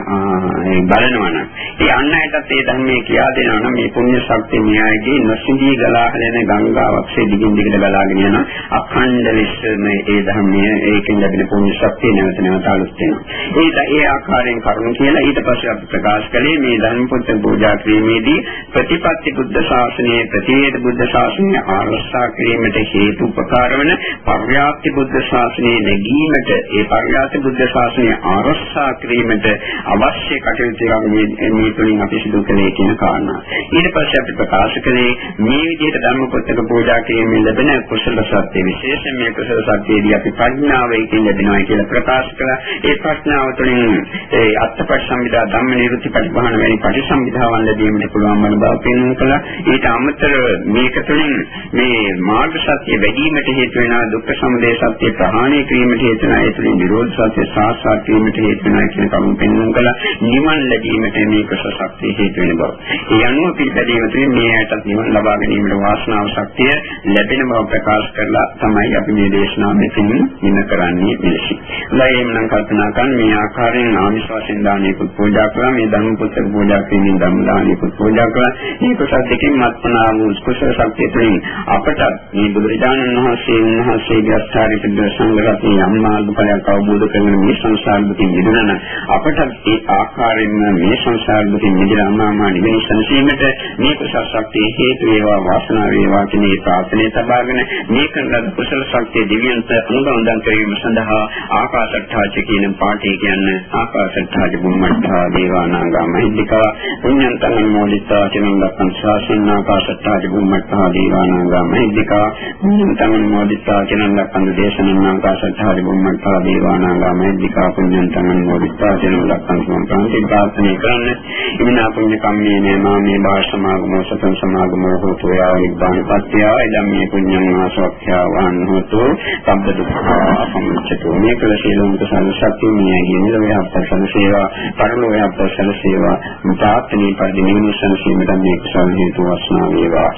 බලනවා නම් ඒ අන් අයටත් මේ ධර්මයේ කියා දෙනවා නම් මේ පුණ්‍ය ශක්තිය මෙයාගේ නොසිඳී ගලාගෙන ගංගාවක්සේ දිගින් දිගට ගලාගෙන යන අඛණ්ඩ විශ්ව මේ ධර්ම කර්මය ඒකෙන් ලැබෙන පුණ්‍ය ශක්තිය නැවත නැවත අලුත් වෙනවා. ඒක ඒ ආකාරයෙන් කරුණු කියලා ඊට පස්සේ අපි ප්‍රකාශ කළේ මේ ධර්ම පුත්‍ර පූජා කිරීමේදී ප්‍රතිපත්ති බුද්ධ ශාසනයේ ප්‍රතිවේද බුද්ධ ශාසනය ආරක්ෂා කිරීමට හේතු උපකාර වන පර්යාප්ති බුද්ධ ශාසනයේ නැගීමට ඒ පර්යාප්ති බුද්ධ ශාසනය ආරක්ෂා කිරීමට අවශ්‍ය කටයුතු මේ තුලින් අපි සිදු කළේ කියන කාරණා. ඊට පස්සේ අපි ප්‍රකාශ කළේ මේ විදිහට ධර්ම පුත්‍ර පූජා කිරීමෙන් ලැබෙන කුසල සත්‍ය විශේෂයෙන් මේ කුසල සත්‍යයේදී අපි ප්‍රඥාවකින් ලැබෙනවා කියලා ප්‍රකාශ කළා. ඒ ප්‍රඥාව තුළින් ඒ අත්පස්සම්විදා ධම්ම නිරුත්ති පරිභාන වැනි පරිසම්විදාවන් ලැබීමට පුළුවන් වන බව පෙන්වන්න කළා. ඊට අමතරව මේක තුළින් මේ මාර්ග සත්‍ය වැඩිවීමට හේතු වෙනා දුක්ඛ සමුදය සත්‍ය ප්‍රහාණය කිරීමට හේතු වෙනා ඒ තුළින් නිරෝධ සත්‍ය සාක්ෂාත් කිරීමට හේතු වෙනා කියන කරුණු පෙන්වන්න කළා. නිවන් ලැබීමට මේ කුසල ශක්තිය හේතු වෙන බව. ඒ අනුව පිළිපැදීම තුළින් මේ ඇයට නිවන් ලබා ගැනීමට වාසනාව ශක්තිය ලැබෙන බව ප්‍රකාශ කරලා තමයි අපි මේ දේශනාව මෙතන ඉන්න කරන්නේ මෙලෙසින්. ලයිම් නම් කල්පනා කරන මේ ආකාරයෙන් ආමිෂ වශයෙන් දානීයකුත් පූජා කළා මේ ධර්ම පුස්තක පූජා කිරීමෙන් ධම්ම දානීයකුත් පූජා කළා. මේ කුසල දෙකෙන් මත්පනා වූ කුසල ශක්තිය තුළින් අපට මේ බුදුරජාණන් වහන්සේ උන්වහන්සේගේ අස්ථාරික සංඝරත්නය යම් මාර්ගඵලයක් අවබෝධ කරගෙන මේ සංසාර දුකින් මිදෙන්න අපට ඒ ආකාරයෙන්ම මේ සංසාර දුකින් මිදලා අමාමා නිවෙන සංසීමට මේ කුසල ශක්තිය හේතු වේවා වාසනාව වේවා කියන මේ ප්‍රාර්ථනාව තබාගෙන මේ කරන කුසල ශක්තිය දිව්‍යන්ත අනුගමනය හඳුන් කිරීම සඳහා ආකාශට්ඨාච කියන පාඨය කියන්නේ ආකාශට්ඨාච බුම්මට්ඨා දේවානාගා මහිද්దికා පුඤ්ඤන්තං මෝලිතා චිනං දක්ඛං ශාසන ආකාශට්ඨාච බුම්මට්ඨා දේවානාගා මහිද්దికා පුඤ්ඤන්තං මෝලිතා චිනං දක්ඛං දේශනං ආකාශට්ඨාච බුම්මට්ඨා දේවානාගා මහිද්దికා පුඤ්ඤන්තං මෝලිතා චිනං දක්ඛං සම්ප්‍රාන්ති ප්‍රාර්ථනා කරන්න ඉමිනා පුඤ්ඤ කම්මේ නේමා මේ භාෂමාගමෝ සතං සමාගමෝ හෝතු යා නිබ්බාන පත්‍යා ඉදම්මේ පුඤ්ඤං ආසවක්ඛ්‍යා වහන් හෝතු සම්බුද්ධ දුක්ඛා සම්චතෝ මේ කළ සීලොන් කුසල ශක්තිය මේ කියන ලෝය අපසල සේවා පරලෝය අපසල සේවා මුතාත්නී පරිදි නිවන සංසීමට මේ කුසල හේතු වස්නා වේවා.